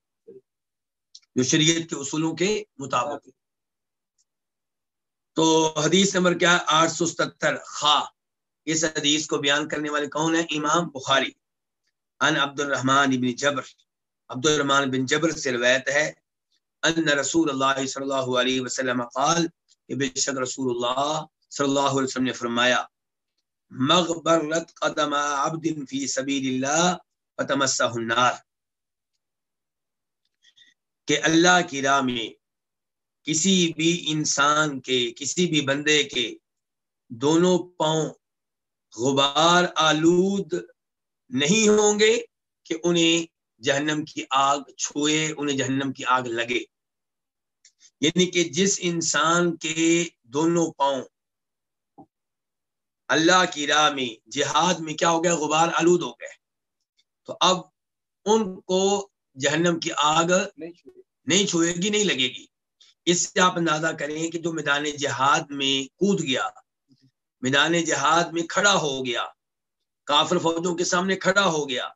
جو شریعت کے اصولوں کے مطابق۔ تو حدیث نمبر کیا؟ آٹھ سو ستر خواہ اس حدیث کو بیان کرنے والے کون ہیں؟ امام بخاری۔ ان عبد الرحمن ابن جبر۔ عبد الرحمن بن جبر سے روایت ہے، ان رسول اللہ صلی اللہ علیہ وسلم قال کہ بے شک رسول اللہ صلی اللہ علیہ وسلم نے فرمایا، مغبرت قدم عبد فی سبیل اللہ فتمسہ النار۔ کہ اللہ کی راہ میں کسی بھی انسان کے، کسی بھی بندے کے دونوں پاؤں غبار آلود نہیں ہوں گے کہ انہیں جہنم کی آگ چھوئے انہیں جہنم کی آگ لگے۔ یعنی کہ جس انسان کے دونوں پاؤں اللہ کی راہ میں جہاد میں کیا ہو گیا غبار آلود ہو گئے۔ تو اب ان کو جہنم کی آگ نہیں چھوئے گی نہیں لگے گی۔ اس سے آپ اندازہ کریں کہ جو میدان جہاد میں کود گیا میدان جہاد میں کھڑا ہو گیا کافر فوجوں کے سامنے کھڑا ہو گیا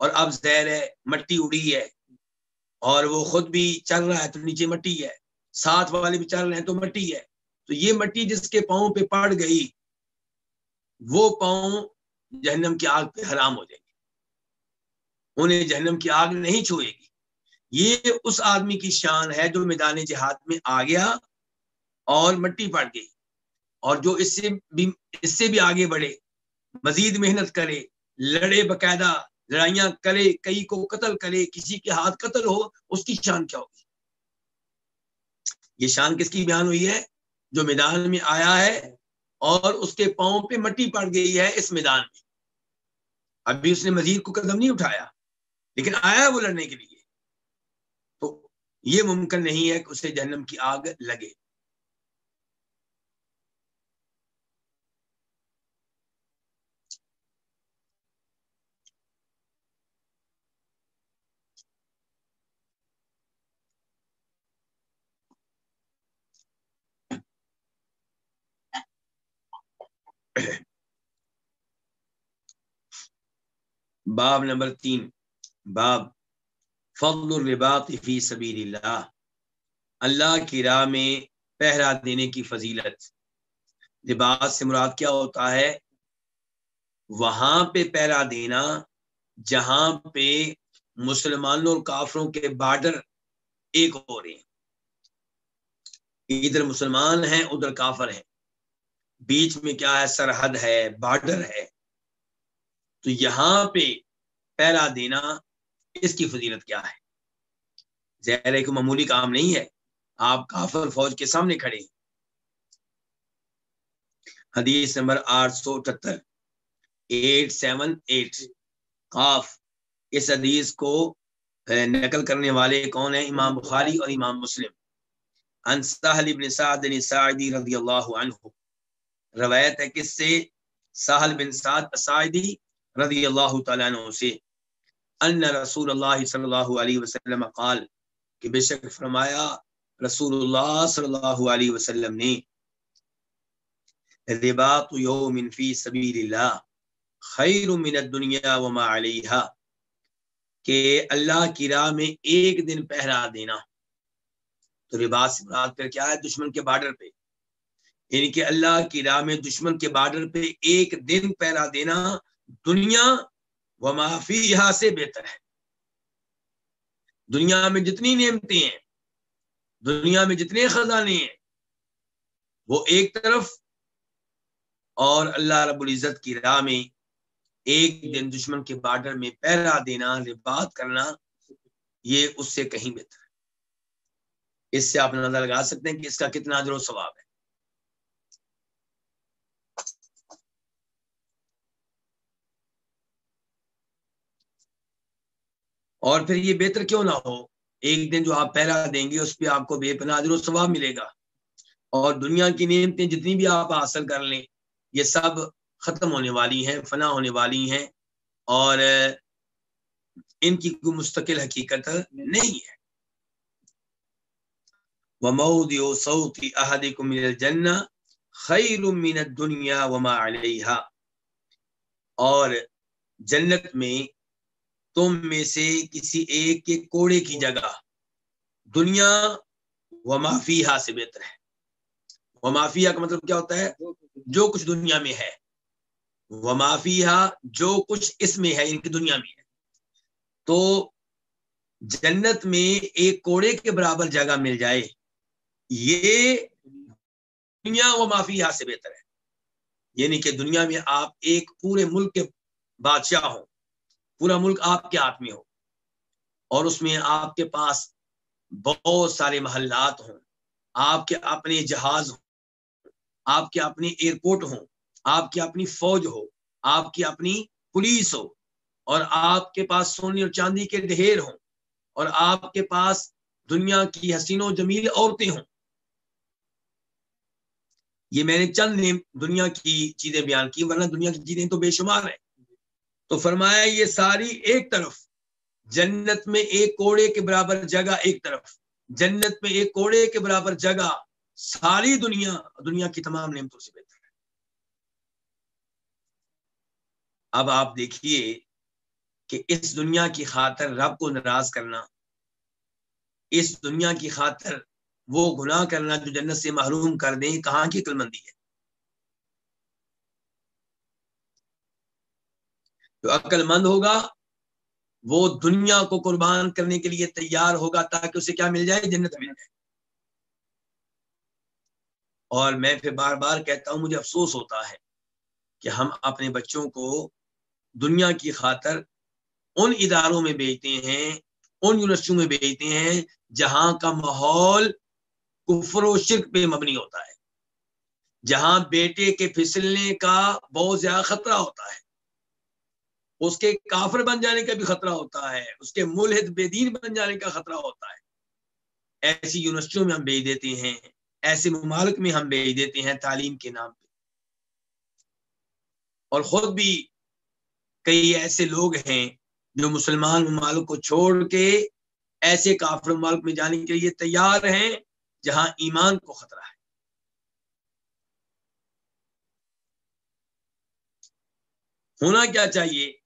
اور اب زہر ہے، مٹی اڑی ہے، اور وہ خود بھی چل رہا ہے تو نیچے مٹی ہے، ساتھ والے بھی چل رہے ہیں تو مٹی ہے۔ تو یہ مٹی جس کے پاؤں پہ پڑ گئی، وہ پاؤں جہنم کی آگ پہ حرام ہو جائے گی انہیں جہنم کی آگ نہیں چھوئے گی۔ یہ اس آدمی کی شان ہے جو میدان جہاد میں آ گیا اور مٹی پڑ گئی، اور جو اس سے بھی، اس سے بھی آگے بڑھے، مزید محنت کرے، لڑے باقاعدہ لڑائیاں کرے کئی کو قتل کرے، کسی کے ہاتھ قتل ہو، اس کی شان کیا ہوگی؟ یہ شان کس کی بیان ہوئی ہے؟ جو میدان میں آیا ہے اور اس کے پاؤں پہ مٹی پڑ گئی ہے اس میدان میں۔ ابھی اس نے مزید کو قدم نہیں اٹھایا، لیکن آیا وہ لڑنے کے لیے۔ تو یہ ممکن نہیں ہے کہ اسے جہنم کی آگ لگے۔ [COUGHS] باب نمبر تین، باب فضل الرباط فی سبیل اللہ اللہ کی راہ میں پہرا دینے کی فضیلت۔ لباس سے مراد کیا ہوتا ہے؟ وہاں پہ پہرا دینا، جہاں پہ مسلمانوں اور کافروں کے بارڈر ایک ہو رہے ہیں۔ ادھر مسلمان ہیں، ادھر کافر ہیں۔ بیچ میں کیا ہے؟ سرحد ہے بارڈر ہے۔ تو یہاں پہ پہلا دینا اس کی فضیلت کیا ہے؟ زہر ایک معمولی کام نہیں ہے۔ آپ کافر فوج کے سامنے کھڑے حدیث نمبر آٹھ سو اٹھتر ایٹ سیون ایٹ۔ قاف۔ اس حدیث کو نقل کرنے والے کون ہیں؟ امام بخاری اور امام مسلم۔ ان سہل ابن سعد سعدی رضی اللہ عنہ۔ روایت ہے کس سے؟ سہل بن سعد اسائدی رضی اللہ تعالیٰ عنہ سے۔ ان رسول اللہ صلی اللہ علیہ وسلم قال کہ بے شک فرمایا، رسول اللہ صلی اللہ علیہ وسلم نے، رباط یوم فی سبیل اللہ خیر من الدنیا وما علیہا، کہ اللہ کی راہ میں ایک دن پہرا دینا۔ تو رباس مراد پھر کیا ہے؟ دشمن کے بارڈر پہ۔ یعنی کہ اللہ کی راہ میں دشمن کے بارڈر پہ ایک دن پہرا دینا دنیا و معافی یہاں سے بہتر ہے۔ دنیا میں جتنی نعمتیں ہیں، دنیا میں جتنے خزانے ہیں، وہ ایک طرف اور اللہ رب العزت کی راہ میں ایک دن دشمن کے بارڈر میں پہرا دینا بات کرنا، یہ اس سے کہیں بہتر ہے۔ اس سے آپ نظر لگا سکتے ہیں کہ اس کا کتنا ادر و ثواب ہے۔ اور پھر یہ بہتر کیوں نہ ہو؟ ایک دن جو آپ پہرا دیں گے، اس پہ آپ کو بے پناہ ادر و ثواب ملے گا۔ اور دنیا کی نعمتیں جتنی بھی آپ حاصل کر لیں، یہ سب ختم ہونے والی ہیں، فنا ہونے والی ہیں۔ اور ان کی کوئی مستقل حقیقت نہیں ہے۔ ومود صوتی احدكم من الجنہ خیر من الدنیا وما علیہا اور جنت میں تم میں سے کسی ایک کے کوڑے کی جگہ دنیا وما فیہا سے بہتر ہے۔ وما فیہا کا مطلب کیا ہوتا ہے؟ جو کچھ دنیا میں ہے۔ وہ معافیا جو کچھ اس میں ہے یعنی ان کی دنیا میں ہے۔ تو جنت میں ایک کوڑے کے برابر جگہ مل جائے، یہ دنیا و معافیا سے بہتر ہے۔ یعنی کہ دنیا میں آپ ایک پورے ملک کے بادشاہ ہوں۔ پورا ملک آپ کے ہاتھ میں ہو اور اس میں آپ کے پاس بہت سارے محلات ہوں، آپ کے اپنے جہاز ہوں، آپ کے اپنی ایئرپورٹ ہو آپ کی اپنی فوج ہو، آپ کی اپنی پولیس ہو اور آپ کے پاس سونے اور چاندی کے ڈھیر ہوں اور آپ کے پاس دنیا کی حسین و جمیل عورتیں ہوں۔ یہ میں نے چند دنیا کی چیزیں بیان کی، ورنہ دنیا کی چیزیں تو بے شمار ہیں۔ تو فرمایا یہ ساری ایک طرف، جنت میں ایک کوڑے کے برابر جگہ ایک طرف، جنت میں ایک کوڑے کے برابر جگہ ساری دنیا دنیا کی تمام نعمتوں سے بہتر ہے۔ اب آپ دیکھیے کہ اس دنیا کی خاطر رب کو ناراض کرنا، اس دنیا کی خاطر وہ گناہ کرنا جو جنت سے محروم کر دیں، کہاں کی مندی ہے؟ جو عقل مند ہوگا، وہ دنیا کو قربان کرنے کے لیے تیار ہوگا تاکہ اسے کیا مل جائے؟ جنت مل جائے اور میں پھر بار بار کہتا ہوں، مجھے افسوس ہوتا ہے کہ ہم اپنے بچوں کو دنیا کی خاطر ان اداروں میں بیچتے ہیں، ان یونیورسٹیوں میں بیچتے ہیں جہاں کا ماحول کفر و شرک پہ مبنی ہوتا ہے، جہاں بیٹے کے پھسلنے کا بہت زیادہ خطرہ ہوتا ہے۔ اس کے کافر بن جانے کا بھی خطرہ ہوتا ہے، اس کے ملحد بے دین بن جانے کا خطرہ ہوتا ہے۔ ایسی یونیورسٹیوں میں ہم بیچ دیتے ہیں، ایسے ممالک میں ہم بھیج دیتے ہیں تعلیم کے نام پہ۔ اور خود بھی کئی ایسے لوگ ہیں جو مسلمان ممالک کو چھوڑ کے ایسے کافر ممالک میں جانے کے لیے تیار ہیں، جہاں ایمان کو خطرہ ہے۔ ہونا کیا چاہیے؟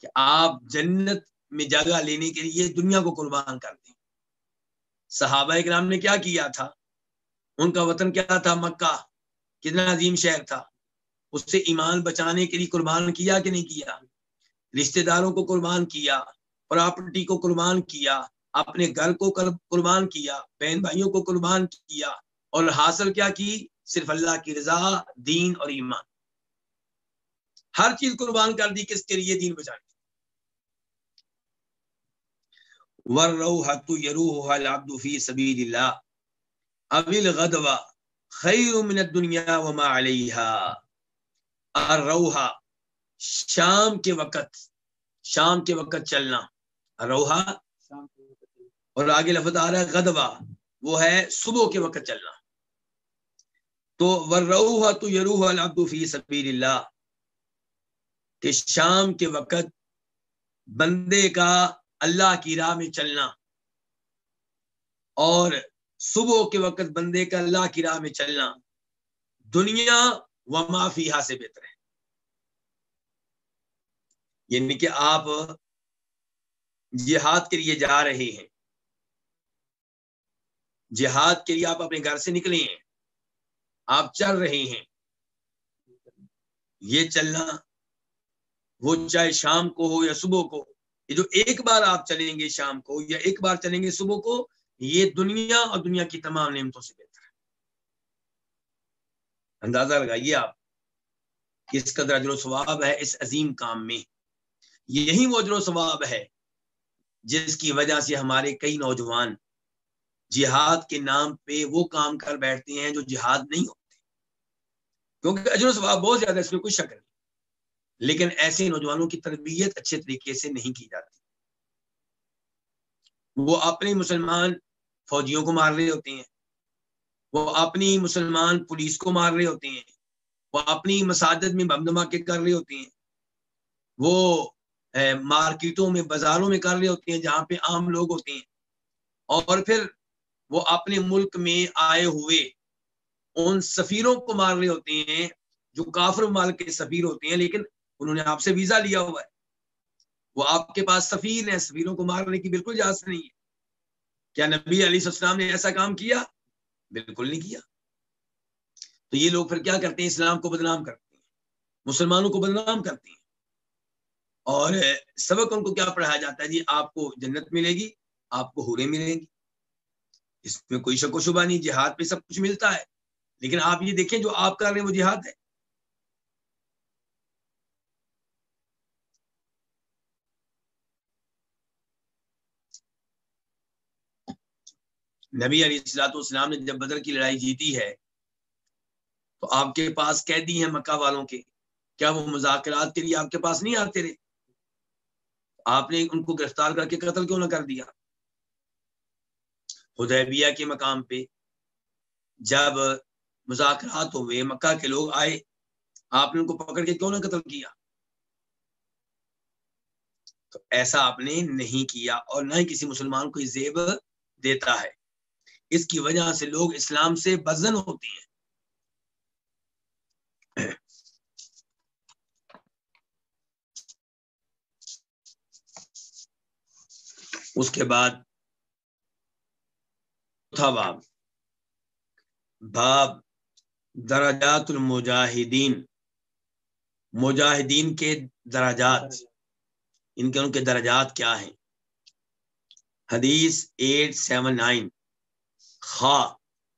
کہ آپ جنت میں جگہ لینے کے لیے دنیا کو قربان کر دیں۔ صحابہ اکرام نے کیا کیا تھا؟ ان کا وطن کیا تھا؟ مکہ۔ کتنا عظیم شہر تھا۔ اس سے ایمان بچانے کے لیے قربان کیا کہ نہیں کیا؟ رشتہ داروں کو قربان کیا، پراپرٹی کو قربان کیا، اپنے گھر کو قربان کیا، بہن بھائیوں کو قربان کیا اور حاصل کیا کی صرف اللہ کی رضا، دین اور ایمان۔ ہر چیز قربان کر دی، کس کے لیے؟ دین بچانے ور رو یروح العبد من وما الروحا شام کے وقت شام کے وقت چلنا روحا اور آگے لفظ آ رہا ہے غدوا وہ ہے صبح کے وقت چلنا۔ تو ور تو یروح العبد فی سبیل اللہ کہ شام کے وقت بندے کا اللہ کی راہ میں چلنا۔ اور صبح کے وقت بندے کا اللہ کی راہ میں چلنا۔ دنیا و معافیہ سے بہتر ہے۔ یعنی کہ آپ جہاد کے لیے جا رہے ہیں۔ جہاد کے لیے آپ اپنے گھر سے نکلے ہیں۔ آپ چل رہے ہیں۔ یہ چلنا وہ چاہے شام کو ہو یا صبح کو یہ جو ایک بار آپ چلیں گے شام کو یا ایک بار چلیں گے صبح کو، یہ دنیا اور دنیا کی تمام نعمتوں سے بہتر ہے۔ اندازہ لگائیے آپ کس قدر اجر و ثواب ہے اس عظیم کام میں۔ یہی وہ اجر و ثواب ہے جس کی وجہ سے ہمارے کئی نوجوان جہاد کے نام پہ وہ کام کر بیٹھتے ہیں جو جہاد نہیں ہوتے۔ کیونکہ اجر و ثواب بہت زیادہ اس میں کوئی شک نہیں۔ لیکن ایسے نوجوانوں کی تربیت اچھے طریقے سے نہیں کی جاتی۔ وہ اپنے مسلمان فوجیوں کو مار رہے ہوتے ہیں۔ وہ اپنی مسلمان پولیس کو مار رہے ہوتے ہیں۔ وہ اپنی مساجد میں بم دھماکے کر رہے ہوتے ہیں۔ وہ مارکیٹوں میں، بازاروں میں کر رہے ہوتے ہیں جہاں پہ عام لوگ ہوتے ہیں۔ اور پھر وہ اپنے ملک میں آئے ہوئے ان سفیروں کو مار رہے ہوتے ہیں جو کافر مال کے سفیر ہوتے ہیں، لیکن انہوں نے آپ سے ویزا لیا ہوا ہے۔ وہ آپ کے پاس سفیر ہیں، سفیروں کو مارنے کی بالکل اجازت نہیں ہے۔ کیا نبی علی السلام نے ایسا کام کیا؟ بالکل نہیں کیا۔ تو یہ لوگ پھر کیا کرتے ہیں؟ اسلام کو بدنام کرتے ہیں۔ مسلمانوں کو بدنام کرتے ہیں۔ اور سبق ان کو کیا پڑھایا جاتا ہے؟ جی آپ کو جنت ملے گی، آپ کو ہورے ملیں گی اس میں کوئی شک و شبہ نہیں، جہاد پہ سب کچھ ملتا ہے۔ لیکن آپ یہ دیکھیں، جو آپ کر رہے ہیں وہ جہاد ہے۔ نبی علیہ السلاۃ والسلام نے جب بدر کی لڑائی جیتی ہے، تو آپ کے پاس قیدی ہیں مکہ والوں کے۔ کیا وہ مذاکرات کے لیے آپ کے پاس نہیں آتے رہے؟ آپ نے ان کو گرفتار کر کے قتل کیوں نہ کر دیا؟ حدیبیہ کے مقام پہ جب مذاکرات ہوئے، مکہ کے لوگ آئے، آپ نے ان کو پکڑ کے کیوں نہ قتل کیا؟ تو ایسا آپ نے نہیں کیا اور نہ ہی کسی مسلمان کو یہ زیب دیتا ہے۔ اس کی وجہ سے لوگ اسلام سے بزن ہوتے ہیں۔ اس کے بعد باب۔ باب درجات المجاہدین۔ مجاہدین کے درجات۔ ان کے ان کے درجات کیا ہیں؟ حدیث ایٹ سیون نائن۔ خا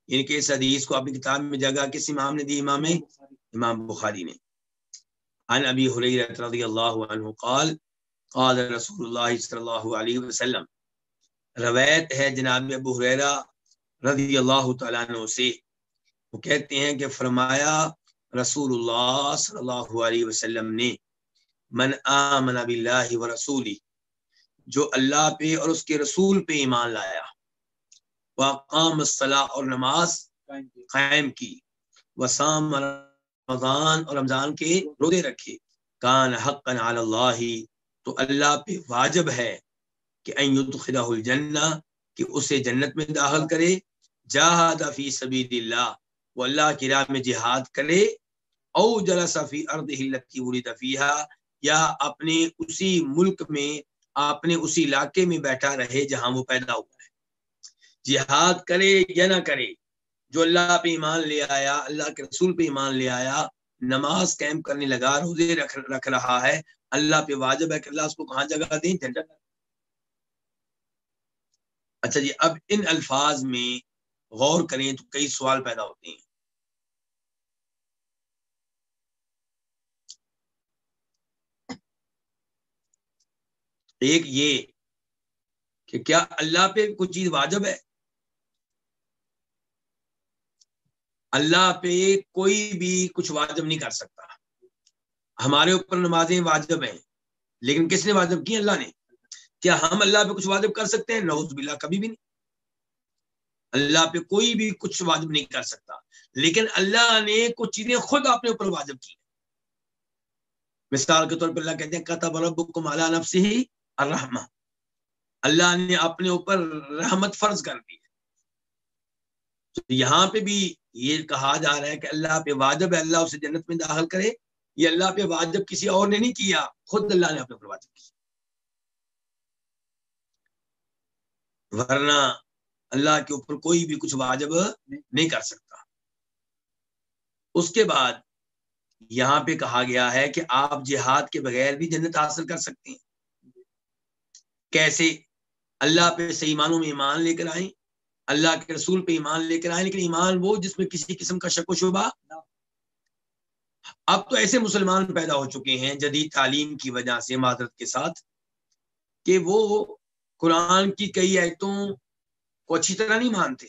یعنی کہ اس حدیث کو اپنی کتاب میں جگہ کس امام نے دی؟ امام امام بخاری نے۔ عن ابی حریرہ رضی اللہ عنہ قال قال رسول اللہ صلی اللہ علیہ وسلم۔ روایت ہے جناب ابو حریرہ رضی اللہ تعالیٰ عنہ سے۔ وہ کہتے ہیں کہ فرمایا رسول اللہ صلی اللہ علیہ وسلم نے، من آمن باللہ و رسولی جو اللہ پہ اور اس کے رسول پہ ایمان لایا۔ وقام الصلاح اور نماز قائم کی۔ وسام رمضان اور رمضان کے روزے رکھے۔ کان حق اللہ تو اللہ پہ واجب ہے کہ خدا الجنہ کہ اسے جنت میں داخل کرے۔ جہاد فی سبیل اللہ وہ اللہ کی راہ میں جہاد کرے۔ او جلس فی ارض التي ولد فيها۔ یا اپنے اسی ملک میں اپنے اسی علاقے میں بیٹھا رہے جہاں وہ پیدا ہوا۔ جہاد کرے یا نہ کرے، جو اللہ پہ ایمان لے آیا، اللہ کے رسول پہ ایمان لے آیا، نماز قائم کرنے لگا، روزے رکھ رکھ رہا ہے، اللہ پہ واجب ہے کہ اللہ اس کو کہاں جگہ دیں؟ جنت۔ اچھا جی اب ان الفاظ میں غور کریں تو کئی سوال پیدا ہوتے ہیں۔ ایک یہ کہ کیا اللہ پہ کوئی چیز واجب ہے؟ اللہ پہ کوئی بھی کچھ واجب نہیں کر سکتا۔ ہمارے اوپر نمازیں واجب ہیں، لیکن کس نے واجب کی؟ اللہ نے۔ کیا ہم اللہ پہ کچھ واجب کر سکتے ہیں؟ نوز باللہ، کبھی بھی نہیں۔ اللہ پہ کوئی بھی کچھ واجب نہیں کر سکتا۔ لیکن اللہ نے کچھ چیزیں خود اپنے اوپر واجب کی مثال کے طور پر اللہ کہتے ہیں، کتب ربکم علی نفسہ الرحمہ۔ اللہ نے اپنے اوپر رحمت فرض کر دی یہاں پہ بھی یہ کہا جا رہا ہے کہ اللہ پہ واجب ہے، اللہ اسے جنت میں داخل کرے۔ یہ اللہ پہ واجب کسی اور نے نہیں کیا، خود اللہ نے اپنے اوپر واجب کیا۔ ورنہ اللہ کے اوپر کوئی بھی کچھ واجب نہیں کر سکتا۔ اس کے بعد یہاں پہ کہا گیا ہے کہ آپ جہاد کے بغیر بھی جنت حاصل کر سکتے ہیں۔ کیسے؟ اللہ پہ صحیح ایمانوں میں ایمان لے کر آئیں۔ اللہ کے رسول پہ ایمان لے کر آئیں لیکن ایمان وہ جس میں کسی قسم کا شک و شبہ اب تو ایسے مسلمان پیدا ہو چکے ہیں جدید تعلیم کی وجہ سے معذرت کے ساتھ کہ وہ قرآن کی کئی آیتوں کو اچھی طرح نہیں مانتے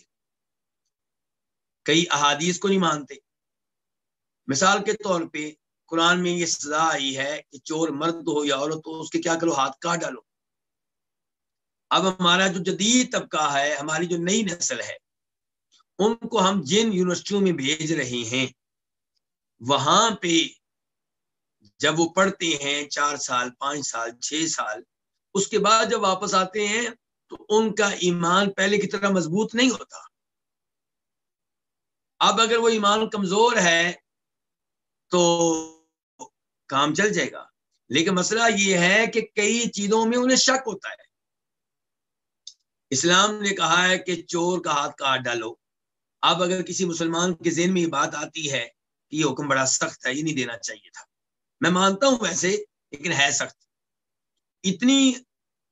کئی احادیث کو نہیں مانتے۔ مثال کے طور پہ قرآن میں یہ سزا آئی ہے کہ چور مرد ہو یا عورت ہو اس کے کیا کرو؟ ہاتھ کاٹ ڈالو۔ اب ہمارا جو جدید طبقہ ہے، ہماری جو نئی نسل ہے، ان کو ہم جن یونیورسٹیوں میں بھیج رہے ہیں، وہاں پہ جب وہ پڑھتے ہیں چار سال، پانچ سال، چھ سال، اس کے بعد جب واپس آتے ہیں، تو ان کا ایمان پہلے کی طرح مضبوط نہیں ہوتا۔ اب اگر وہ ایمان کمزور ہے، تو کام چل جائے گا۔ لیکن مسئلہ یہ ہے کہ کئی چیزوں میں انہیں شک ہوتا ہے۔ اسلام نے کہا ہے کہ چور کا ہاتھ کاٹ ڈالو۔ اب اگر کسی مسلمان کے ذہن میں یہ بات آتی ہے کہ یہ حکم بڑا سخت ہے، یہ نہیں دینا چاہیے تھا۔ میں مانتا ہوں ویسے، لیکن ہے سخت۔ اتنی،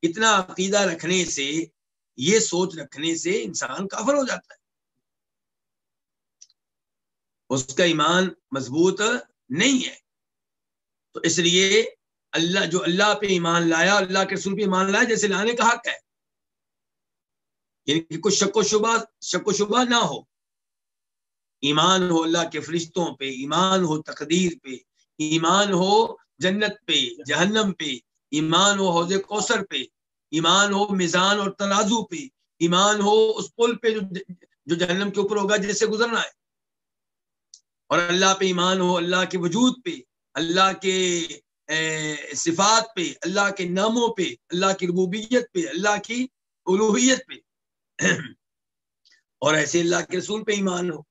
اتنا عقیدہ رکھنے سے، یہ سوچ رکھنے سے انسان کافر ہو جاتا ہے۔ اس کا ایمان مضبوط نہیں ہے۔ تو اس لیے اللہ، جو اللہ پہ ایمان لایا، اللہ کے رسول پہ ایمان لایا، جیسے لانے کا حق ہے۔ یعنی کہ کچھ شک و شبہ، شک و شبہ نہ ہو۔ ایمان ہو اللہ کے فرشتوں پہ، ایمان ہو تقدیر پہ، ایمان ہو جنت پہ، جہنم پہ، ایمان ہو حوض کوثر پہ، ایمان ہو میزان اور ترازو پہ، ایمان ہو اس پل پہ جو جہنم کے اوپر ہوگا جس سے گزرنا ہے۔ اور اللہ پہ ایمان ہو اللہ کے وجود پہ، اللہ کے صفات پہ، اللہ کے ناموں پہ، اللہ کی ربوبیت پہ، اللہ کی الوحیت پہ۔ اور ایسے اللہ کے رسول پہ ایمان ہو۔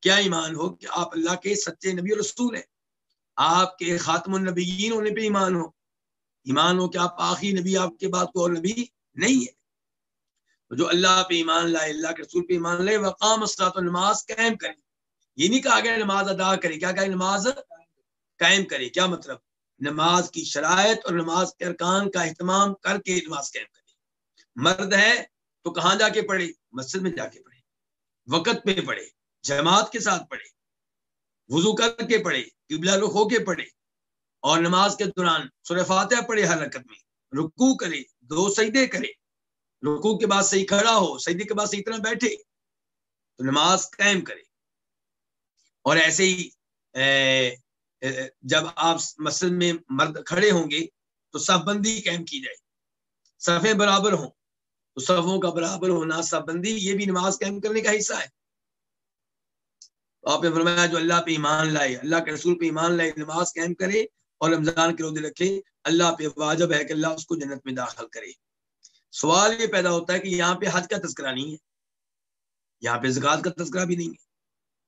کیا ایمان ہو کہ آپ اللہ کے سچے نبی اور رسول ہیں؟ آپ کے خاتم النبیین ہونے پہ ایمان ہو۔ ایمان ہو کہ آپ آخری نبی آپ کے بعد کو اور نبی نہیں ہے۔ جو اللہ پہ ایمان لائے، اللہ کے رسول پہ ایمان لائے وقام اسلات و نماز قائم کرے یہ نہیں کہا گیا نماز ادا کرے کیا کہ نماز قائم کرے کیا مطلب؟ نماز کی شرائط اور نماز کے ارکان کا اہتمام کر کے نماز قائم کرے مرد ہے تو کہاں جا کے پڑھے؟ مسجد میں جا کے پڑھے۔ وقت پہ پڑھے، جماعت کے ساتھ پڑھے، وضو کر کے پڑھے، قبلہ رخ ہو کے پڑھے اور نماز کے دوران سورہ فاتحہ پڑھے ہر رکت میں۔ رکو کرے، دو سجدے کرے۔ رکو کے بعد صحیح کھڑا ہو، سجدے کے بعد صحیح طرح بیٹھے۔ تو نماز قائم کرے۔ اور ایسے ہی جب آپ مسجد میں مرد کھڑے ہوں گے تو صف بندی قائم کی جائے۔ صفیں برابر ہوں۔ تو صفوں کا برابر ہونا صف بندی یہ بھی نماز قائم کرنے کا حصہ ہے۔ آپ نے فرمایا جو اللہ پہ ایمان لائے، اللہ کے رسول پہ ایمان لائے، نماز قائم کرے اور رمضان کے روزے رکھے، اللہ پہ واجب ہے کہ اللہ اس کو جنت میں داخل کرے۔ سوال یہ پیدا ہوتا ہے کہ یہاں پہ حج کا تذکرہ نہیں ہے۔ یہاں پہ زکوٰۃ کا تذکرہ بھی نہیں ہے۔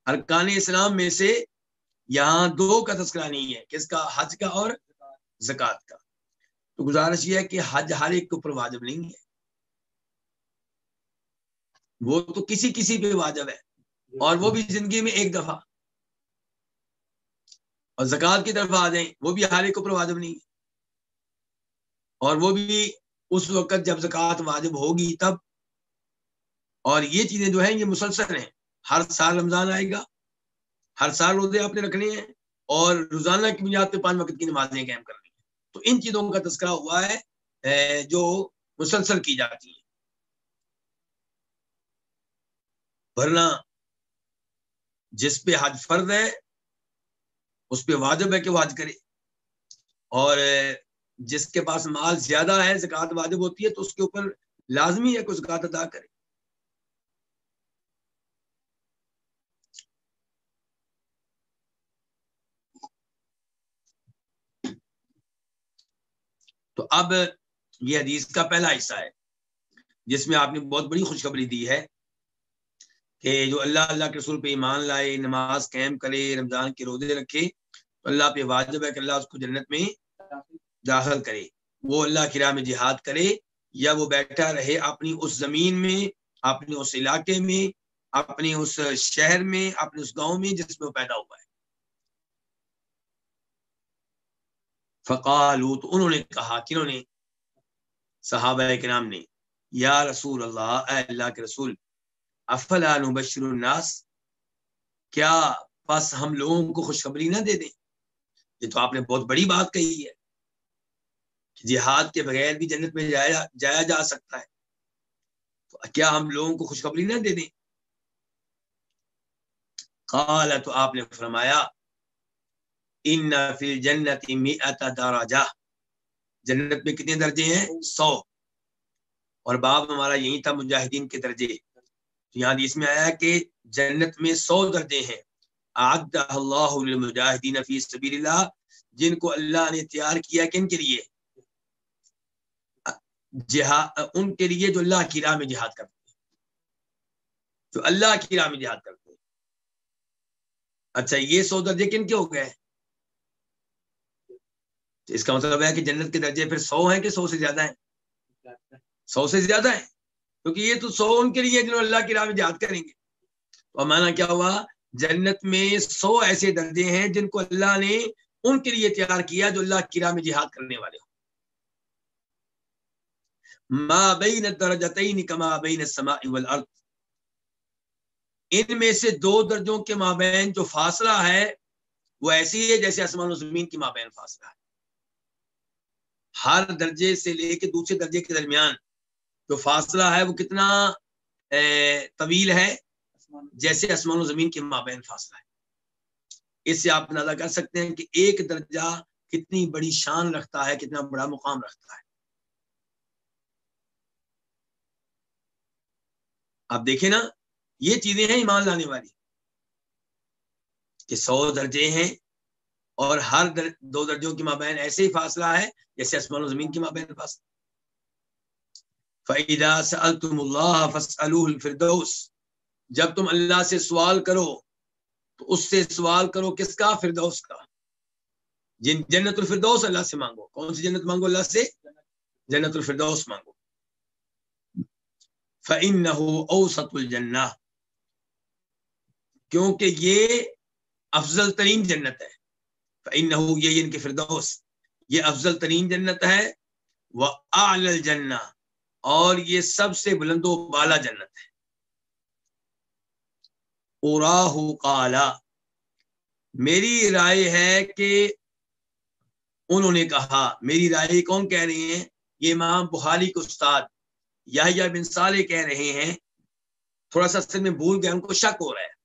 ارکان اسلام میں سے یہاں دو کا تذکرہ نہیں ہے، کس کا؟ حج کا اور زکوٰۃ کا۔ تو گزارش یہ ہے کہ حج ہر ایک کے اوپر واجب نہیں ہے۔ وہ تو کسی کسی پہ واجب ہے اور وہ بھی زندگی میں ایک دفعہ۔ اور زکوٰۃ کی طرف آ جائیں، وہ بھی ہر ایک اوپر واجب نہیں ہے۔ اور وہ بھی اس وقت جب زکوٰۃ واجب ہوگی تب۔ اور یہ چیزیں جو ہیں، یہ مسلسل ہیں۔ ہر سال رمضان آئے گا۔ ہر سال روزے آپ نے رکھنے ہیں۔ اور روزانہ کی بنیاد پہ پانچ وقت کی نمازیں قائم کرنی ہیں۔ تو ان چیزوں کا تذکرہ ہوا ہے جو مسلسل کی جاتی ہیں۔ ورنہ جس پہ حج فرض ہے، اس پہ واجب ہے کہ وہ حج کرے۔ اور جس کے پاس مال زیادہ ہے، زکوٰۃ واجب ہوتی ہے، تو اس کے اوپر لازمی ہے کہ زکوٰۃ ادا کرے۔ تو اب یہ حدیث کا پہلا حصہ ہے، جس میں آپ نے بہت بڑی خوشخبری دی ہے۔ کہ جو اللہ اللہ کے رسول پہ ایمان لائے، نماز قائم کرے، رمضان کے روزے رکھے، تو اللہ پہ واجب ہے کہ اللہ اس کو جنت میں داخل کرے۔ وہ اللہ کی راہ میں جہاد کرے یا وہ بیٹھا رہے اپنی اس زمین میں، اپنے اس علاقے میں، اپنے اس شہر میں، اپنے اس گاؤں میں جس میں وہ پیدا ہوا ہے۔ فقالو تو انہوں نے کہا کنہوں نے، صحابہ کے نام نے، یا رسول اللہ، اے اللہ کے رسول افلا نبشر الناس؟ کیا بس ہم لوگوں کو خوشخبری نہ دے دیں؟ یہ تو آپ نے بہت بڑی بات کہی ہے کہ جہاد کے بغیر بھی جنت میں جایا جایا جا سکتا ہے۔ تو کیا ہم لوگوں کو خوشخبری نہ دے دیں؟ قال تو آپ نے فرمایا، ان فی الجنت مئت درجہ جنت میں کتنے درجے ہیں؟ سو۔ اور باب ہمارا یہی تھا، مجاہدین کے درجے۔ یہاں اس میں آیا کہ جنت میں سو درجے ہیں۔ اللہ للمجاہدین فی سبیل اللہ جن کو اللہ نے تیار کیا کن کے لیے؟ جہاد ان کے لیے جو اللہ کی راہ میں جہاد کرتے ہیں۔ جو اللہ کی راہ میں جہاد کرتے ہیں۔ اچھا یہ سو درجے کن کے ہو گئے؟ اس کا مطلب ہے کہ جنت کے درجے پھر سو ہیں کہ سو سے زیادہ ہیں؟ سو سے زیادہ ہیں۔ کیونکہ یہ تو سو ان کے لیے جنہوں اللہ کی راہ میں جہاد کریں گے۔ تو مانا کیا ہوا؟ جنت میں سو ایسے درجے ہیں جن کو اللہ نے ان کے لیے تیار کیا جو اللہ کی راہ میں جہاد کرنے والے ہوں۔ ما بین الدرجتین کما بین السماء والارض۔ ان میں سے دو درجوں کے مابین جو فاصلہ ہے وہ ایسی ہے جیسے اسمان و زمین کی مابین فاصلہ ہے۔ ہر درجے سے لے کے دوسرے درجے کے درمیان جو فاصلہ ہے وہ کتنا طویل ہے، جیسے اسمان و زمین کے مابین فاصلہ ہے۔ اس سے آپ اندازہ کر سکتے ہیں کہ ایک درجہ کتنی بڑی شان رکھتا ہے، کتنا بڑا مقام رکھتا ہے۔ آپ دیکھیں نا، یہ چیزیں ہیں ایمان لانے والی۔ کہ سو درجے ہیں اور ہر در، دو درجوں کی مابین ایسے ہی فاصلہ ہے جیسے اسمان و زمین کی مابین فاصلہ۔ فَإِذَا سَأَلْتُمُ اللَّهَ فَاسْأَلُوهُ الْفِرْدَوْسِ جب تم اللہ سے سوال کرو، تو اس سے سوال کرو کس کا؟ فردوس کا۔ جن جنت الفردوس اللہ سے مانگو۔ کون سی جنت مانگو اللہ سے؟ جنت الفردوس مانگو۔ فَإِنَّهُ أَوْسَطُ الْجَنَّةِ۔ کیونکہ یہ افضل ترین جنت ہے۔ فَإِنَّهُ، یہ یعنی ان کے فردوس۔ یہ افضل ترین جنت ہے۔ وہ اعلی الجنہ اور یہ سب سے بلند و بالا جنت ہے۔ اوراہ قالا، میری رائے ہے کہ انہوں نے کہا، میری رائے کون کہہ رہے ہیں؟ یہ امام بخاری کے استاد یا بن صالح کہہ رہے ہیں۔ تھوڑا سا میں بھول گئے، ان کو شک ہو رہا ہے۔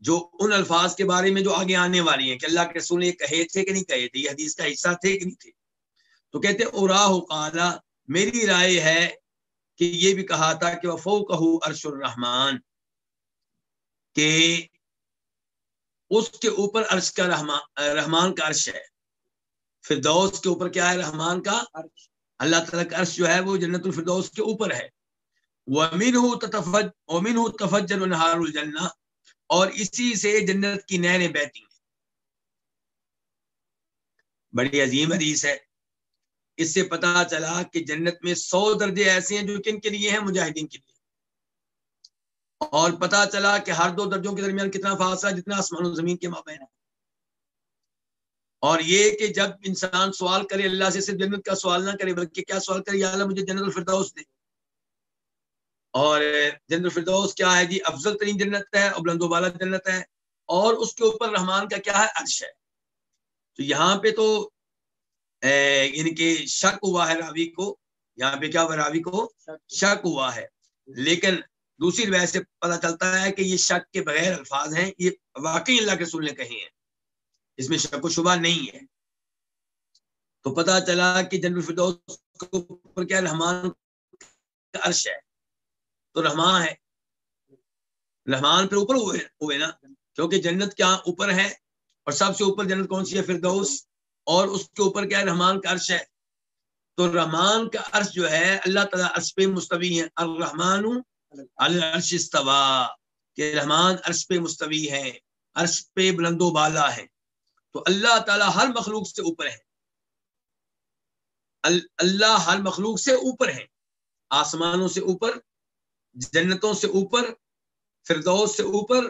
جو ان الفاظ کے بارے میں جو آگے آنے والی ہیں، کہ اللہ کے رسول نے کہے تھے کہ نہیں کہے تھے، یہ حدیث کا حصہ تھے کہ نہیں تھے۔ تو کہتے اوراہ قالا میری رائے ہے کہ یہ بھی کہا تھا کہ وفو کہ ارش الرحمان کہ اس کے اوپر عرش کا رحمان رحمان کا عرش ہے۔ فردوس کے اوپر کیا ہے رحمان کا؟ اللہ تعالیٰ کا عرش جو ہے وہ جنت الفردوس کے اوپر ہے۔ وَمِنْهُ تَتَفَجْ وَمِنْهُ تَفَجَّرُ نَهَارُ الْجَنَّةِ اور اسی سے جنت کی نہریں بہتی ہیں۔ بڑی عظیم حدیث ہے۔ اس سے پتا چلا کہ جنت میں سو درجے ایسے ہیں جو کن کے لیے ہیں، مجاہدین کے لیے۔ اور پتا چلا کہ ہر دو درجوں کے درمیان کتنا فاصلہ جتنا آسمان و زمین کے مابین ہے اور یہ کہ جب انسان سوال کرے، اللہ سے صرف جنت کا سوال نہ کرے، بلکہ کیا سوال کرے، یا اللہ مجھے جنت الفردوس دے۔ اور جنت الفردوس کیا ہے جی؟ افضل ترین جنت ہے اور بلند و بالا جنت ہے۔ اور اس کے اوپر رحمان کا کیا ہے؟ عرش ہے۔ تو یہاں پہ تو ان یعنی کے شک ہوا ہے راوی کو، یہاں پہ کیا ہوا راوی کو؟ شک ہوا ہے۔ لیکن دوسری وجہ سے پتہ چلتا ہے کہ یہ شک کے بغیر الفاظ ہیں، یہ واقعی اللہ کے رسول نے کہے ہیں۔ اس میں شک و شبہ نہیں ہے۔ تو پتا چلا کہ جنرل الفردوس کے اوپر کیا رحمان کا عرش ہے۔ تو رحمان ہے۔ رحمان پہ اوپر ہوئے ہوئے نا۔ کیونکہ جنت کیا اوپر ہے اور سب سے اوپر جنت کون سی ہے؟ فردوس۔ اور اس کے اوپر کیا ہے؟ رحمان کا عرش ہے۔ تو رحمان کا عرش جو ہے، اللہ تعالیٰ عرش پہ مستوی ہے الرحمان الرش استوا کہ رحمان عرش پہ مستوی ہے، عرش پہ بلند و بالا ہے۔ تو اللہ تعالیٰ ہر مخلوق سے اوپر ہے۔ اللہ ہر مخلوق سے اوپر ہیں آسمانوں سے اوپر، جنتوں سے اوپر، فردوس سے اوپر،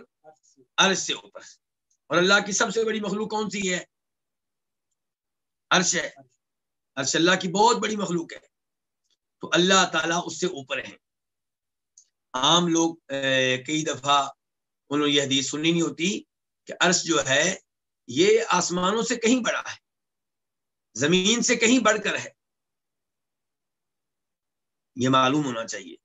عرش سے اوپر۔ اور اللہ کی سب سے بڑی مخلوق کون سی ہے؟ عرش ہے۔ عرش اللہ کی بہت بڑی مخلوق ہے۔ تو اللہ تعالیٰ اس سے اوپر ہیں عام لوگ کئی دفعہ انہوں نے یہ حدیث سننی نہیں ہوتی کہ عرش جو ہے، یہ آسمانوں سے کہیں بڑا ہے۔ زمین سے کہیں بڑھ کر ہے۔ یہ معلوم ہونا چاہیے۔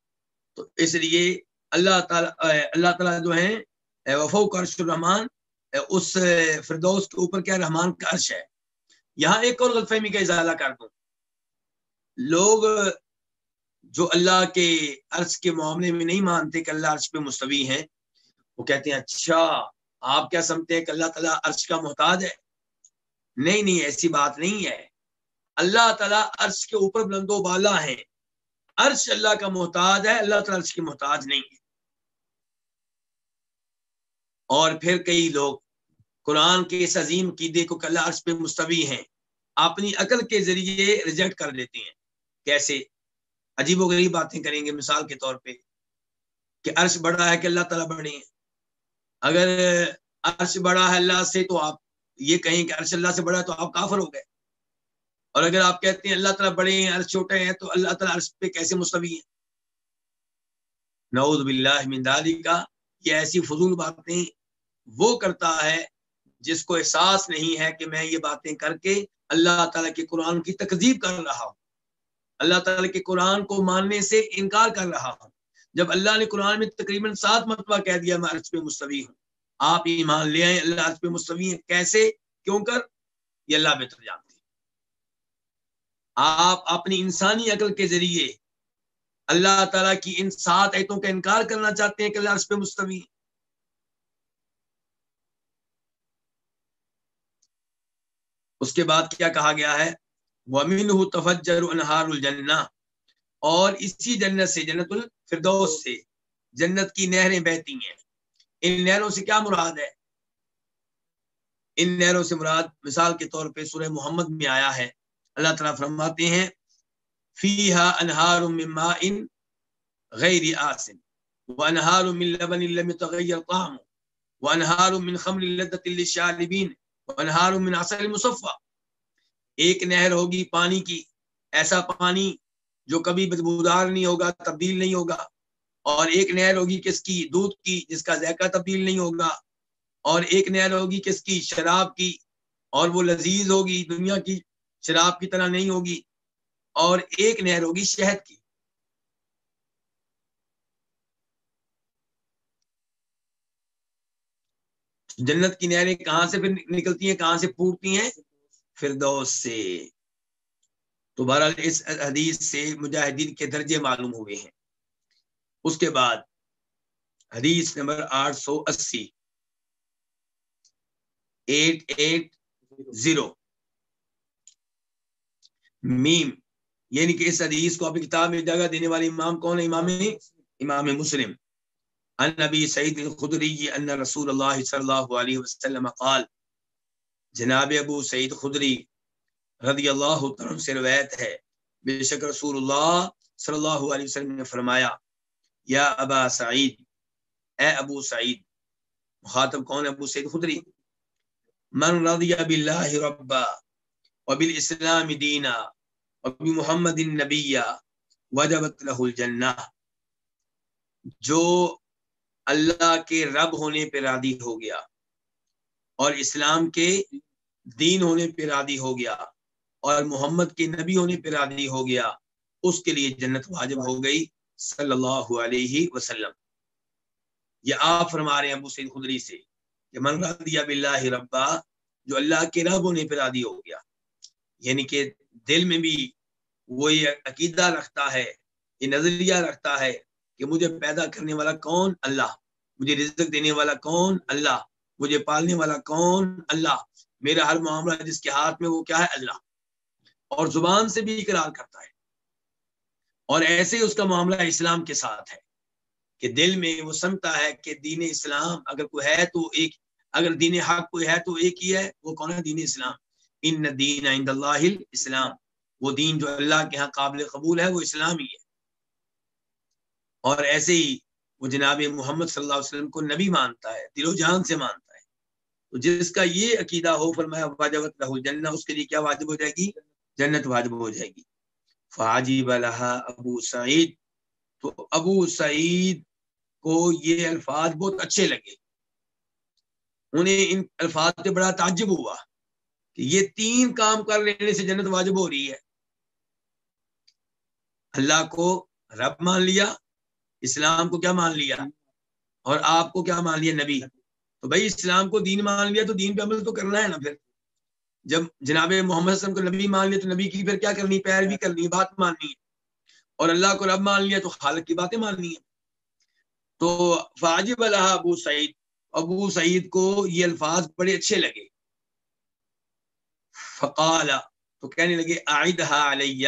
تو اس لیے اللہ تعالیٰ اللہ تعالیٰ جو ہیں وفو کرش الرحمان اس فردوس کے اوپر کیا رحمان کا عرش ہے۔ یہاں ایک اور غلط فہمی کا اضافہ کر دوں۔ لوگ جو اللہ کے عرش کے معاملے میں نہیں مانتے کہ اللہ عرش پہ مستوی ہیں، وہ کہتے ہیں اچھا آپ کیا سمجھتے ہیں کہ اللہ تعالیٰ عرش کا محتاج ہے؟ نہیں نہیں، ایسی بات نہیں ہے۔ اللہ تعالیٰ عرش کے اوپر بلند و بالا ہیں۔ عرش اللہ کا محتاج ہے، اللہ تعالیٰ عرش کی محتاج نہیں ہے۔ اور پھر کئی لوگ قرآن کے اس عظیم کی دیکھو کہ اللہ پہ مستوی ہیں۔ اپنی عقل کے ذریعے ریجیکٹ کر دیتے ہیں۔ کیسے؟ عجیب و غریب باتیں کریں گے مثال کے طور پہ کہ عرش بڑا ہے کہ اللہ تعالیٰ بڑے ہیں۔ اگر عرش بڑا ہے اللہ سے تو آپ یہ کہیں کہ عرش اللہ سے بڑا ہے تو آپ کافر ہو گئے۔ اور اگر آپ کہتے ہیں اللہ تعالیٰ بڑے ہیں، عرش چھوٹے ہیں، تو اللہ تعالیٰ عرش پہ کیسے مستوی ہیں؟ نعوذ باللہ من کا یہ ایسی فضول باتیں وہ کرتا ہے جس کو احساس نہیں ہے کہ میں یہ باتیں کر کے اللہ تعالیٰ کے قرآن کی تقزیب کر رہا ہوں۔ اللہ تعالیٰ کے قرآن کو ماننے سے انکار کر رہا ہوں۔ جب اللہ نے قرآن میں تقریباً سات مرتبہ کہہ دیا، میں عرض پہ مستوی ہوں۔ آپ ایمان لے آئیں، اللہ عرض پہ مستوی ہیں کیسے؟ کیوں کر؟ یہ اللہ بہتر جانتے ہیں۔ آپ اپنی انسانی عقل کے ذریعے اللہ تعالیٰ کی ان سات ایتوں کا انکار کرنا چاہتے ہیں کہ اللہ عرض پہ مستوی ہیں۔ اس کے بعد کیا کہا گیا ہے؟ وَمِنْهُ تَفَجَّرُ أَنْهَارُ الْجَنَّةِ۔ اور اسی جنت سے، جنت الفردوس سے جنت کی نہریں بہتی ہیں۔ ان نہروں سے کیا مراد ہے؟ ان نہروں سے مراد مثال کے طور پہ سورہ محمد میں آیا ہے۔ اللہ تعالیٰ فرماتے ہیں فیہا انہار من ماء غیر آسن وانہار من لبن لم يتغیر طعم وانہار من خمر لذت للشاربین وانہار من عسل مصفى ایک نہر ہوگی پانی کی، ایسا پانی جو کبھی بدبودار نہیں ہوگا، تبدیل نہیں ہوگا۔ اور ایک نہر ہوگی کس کی؟ دودھ کی، جس کا ذائقہ تبدیل نہیں ہوگا۔ اور ایک نہر ہوگی کس کی؟ شراب کی۔ اور وہ لذیذ ہوگی، دنیا کی شراب کی طرح نہیں ہوگی۔ اور ایک نہر ہوگی شہد کی۔ جنت کی نہریں کہاں سے پھر نکلتی ہیں؟ کہاں سے پھوٹتی ہیں؟ فردوس سے۔ تو بہرحال اس حدیث سے مجاہدین کے درجے معلوم ہوئے ہیں۔ اس کے بعد حدیث نمبر آٹھ سو اسی۔ Eight eight zero. میم۔ یعنی کہ اس حدیث کو اپنی کتاب میں جگہ دینے والے امام کون ہے؟ امام امام مسلم۔ ان نبی سعید الخدری ان رسول اللہ صلی اللہ علیہ وسلم قال، جناب ابو سعید خدری رضی اللہ عنہ سے روایت ہے، بے شک رسول اللہ صلی اللہ علیہ وسلم نے فرمایا، یا ابا سعید، اے ابو سعید، مخاطب کون ابو سعید خدری من رضی باللہ ربا وبالاسلام دینا وبمحمد النبی وجبت له الجنہ۔ جو اللہ کے رب ہونے پہ راضی ہو گیا اور اسلام کے دین ہونے پہ رادی ہو گیا اور محمد کے نبی ہونے پہ رادی ہو گیا، اس کے لیے جنت واجب ہو گئی صلی اللہ علیہ وسلم۔ یہ آپ فرما رہے ہیں ابو سید خدری سے کہ من رضی باللہ ربا، جو اللہ کے رب ہونے پہ رادی ہو گیا۔ یعنی کہ دل میں بھی وہ یہ عقیدہ رکھتا ہے، یہ نظریہ رکھتا ہے کہ مجھے پیدا کرنے والا کون؟ اللہ. مجھے رزق دینے والا کون؟ اللہ. مجھے پالنے والا کون؟ اللہ. میرا ہر معاملہ جس کے ہاتھ میں وہ کیا ہے؟ اللہ. اور زبان سے بھی اقرار کرتا ہے. اور ایسے ہی اس کا معاملہ اسلام کے ساتھ ہے کہ دل میں وہ سمتا ہے کہ دین اسلام اگر کوئی ہے تو ایک، اگر دین حق کوئی ہے تو ایک ہی ہے، وہ کون ہے؟ دین اسلام. ان دین عند اللہ اسلام وہ دین جو اللہ کے ہاں قابل قبول ہے، وہ اسلام ہی ہے. اور ایسے ہی وہ جناب محمد صلی اللہ علیہ وسلم کو نبی مانتا ہے، دل و جان سے مانتا ہے۔ تو جس کا یہ عقیدہ ہو، فرمایا واجبت لہو جنہ اس کے لیے کیا واجب ہو جائے گی؟ جنت واجب ہو جائے گی۔ فاجیب الحا ابو سعید۔ تو ابو سعید کو یہ الفاظ بہت اچھے لگے۔ انہیں ان الفاظ سے بڑا تعجب ہوا کہ یہ تین کام کر لینے سے جنت واجب ہو رہی ہے۔ اللہ کو رب مان لیا اسلام کو کیا مان لیا اور آپ کو کیا مان لیا نبی؟ تو بھائی اسلام کو دین مان لیا تو دین پہ عمل تو کرنا ہے نا پھر۔ جب جناب محمد وسلم کو نبی مان لیا تو نبی کی پھر کیا کرنی؟ پیر بھی کرنی بات ماننی ہے۔ اور اللہ کو رب مان لیا تو خالق کی باتیں ماننی ہے تو فاجب اللہ ابو سعید ابو سعید کو یہ الفاظ بڑے اچھے لگے۔ فقال تو کہنے لگے علیہ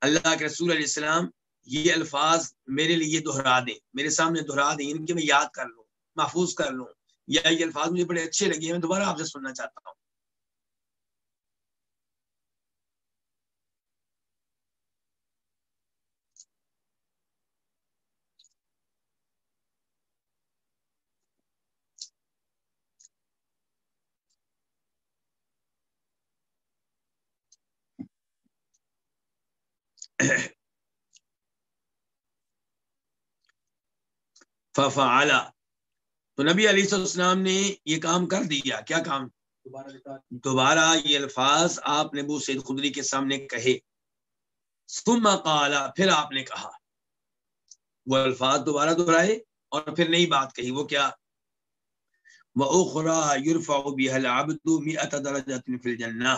اللہ کے رسول علیہ السلام یہ الفاظ میرے لیے دہرا دیں، میرے سامنے دہرا دیں یعنی ان کے میں یاد کر لوں، محفوظ کر لوں، یا یہ الفاظ مجھے بڑے اچھے لگے میں دوبارہ آپ سے سننا چاہتا ہوں۔ ففعل۔ تو نبی علیہ السلام نے یہ کام کر دیا۔ کیا کام؟ دوبارہ یہ الفاظ آپ نے ابو سید خدری کے سامنے کہے۔ ثم قال پھر آپ نے کہا۔ وہ الفاظ دوبارہ دہرائے اور پھر نئی بات کہی۔ وہ کیا؟ وَأُخْرَى يُرْفَعُ بِهَا الْعَبْدُ مِئَةَ دَرَجَةٍ فِي الْجَنَّةِ۔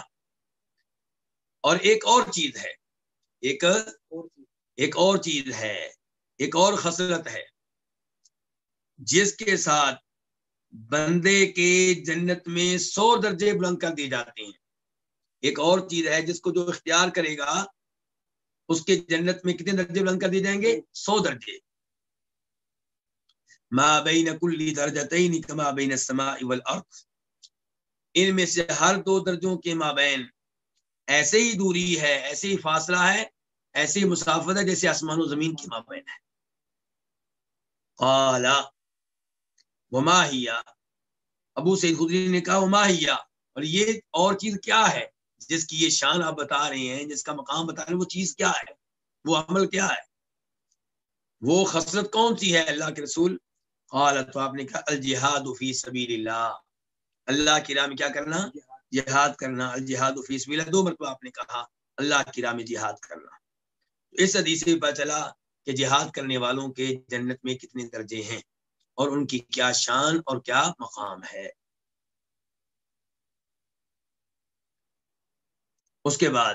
اور ایک اور چیز ہے۔ ایک ایک اور چیز ہے۔ ایک اور خصلت ہے۔ جس کے ساتھ بندے کے جنت میں سو درجے بلند کر دیے جاتے ہیں۔ ایک اور چیز ہے، جس کو جو اختیار کرے گا، اس کے جنت میں کتنے درجے بلند کر دیے جائیں گے؟ سو درجے۔ ما بین کلی درجتین کما بین السماء والارض۔ ان میں سے ہر دو درجوں کے مابین ایسے ہی دوری ہے، ایسے ہی فاصلہ ہے، ایسے ہی مسافت ہے، جیسے آسمان و زمین کی مابین ہے۔ قالا وما ہیا؟ ابو سعید خدری نے کہا، وما ہیا؟ اور یہ اور چیز کیا ہے؟ جس کی یہ شان آپ بتا رہے ہیں، جس کا مقام بتا رہے ہیں، وہ چیز کیا ہے؟ وہ عمل کیا ہے؟ وہ خسرت کون سی ہے اللہ کے رسول؟ قال، تو آپ نے کہا، الجہاد فی سبیل اللہ اللہ کی راہ میں کیا کرنا؟ جہاد کرنا۔ الجہاد فی سبیل اللہ دو مرتبہ آپ نے کہا، اللہ کی راہ میں جہاد کرنا۔ اس حدیث سے پتہ چلا کہ جہاد کرنے والوں کے جنت میں کتنے درجے ہیں۔ اور ان کی کیا شان اور کیا مقام ہے۔ اس کے بعد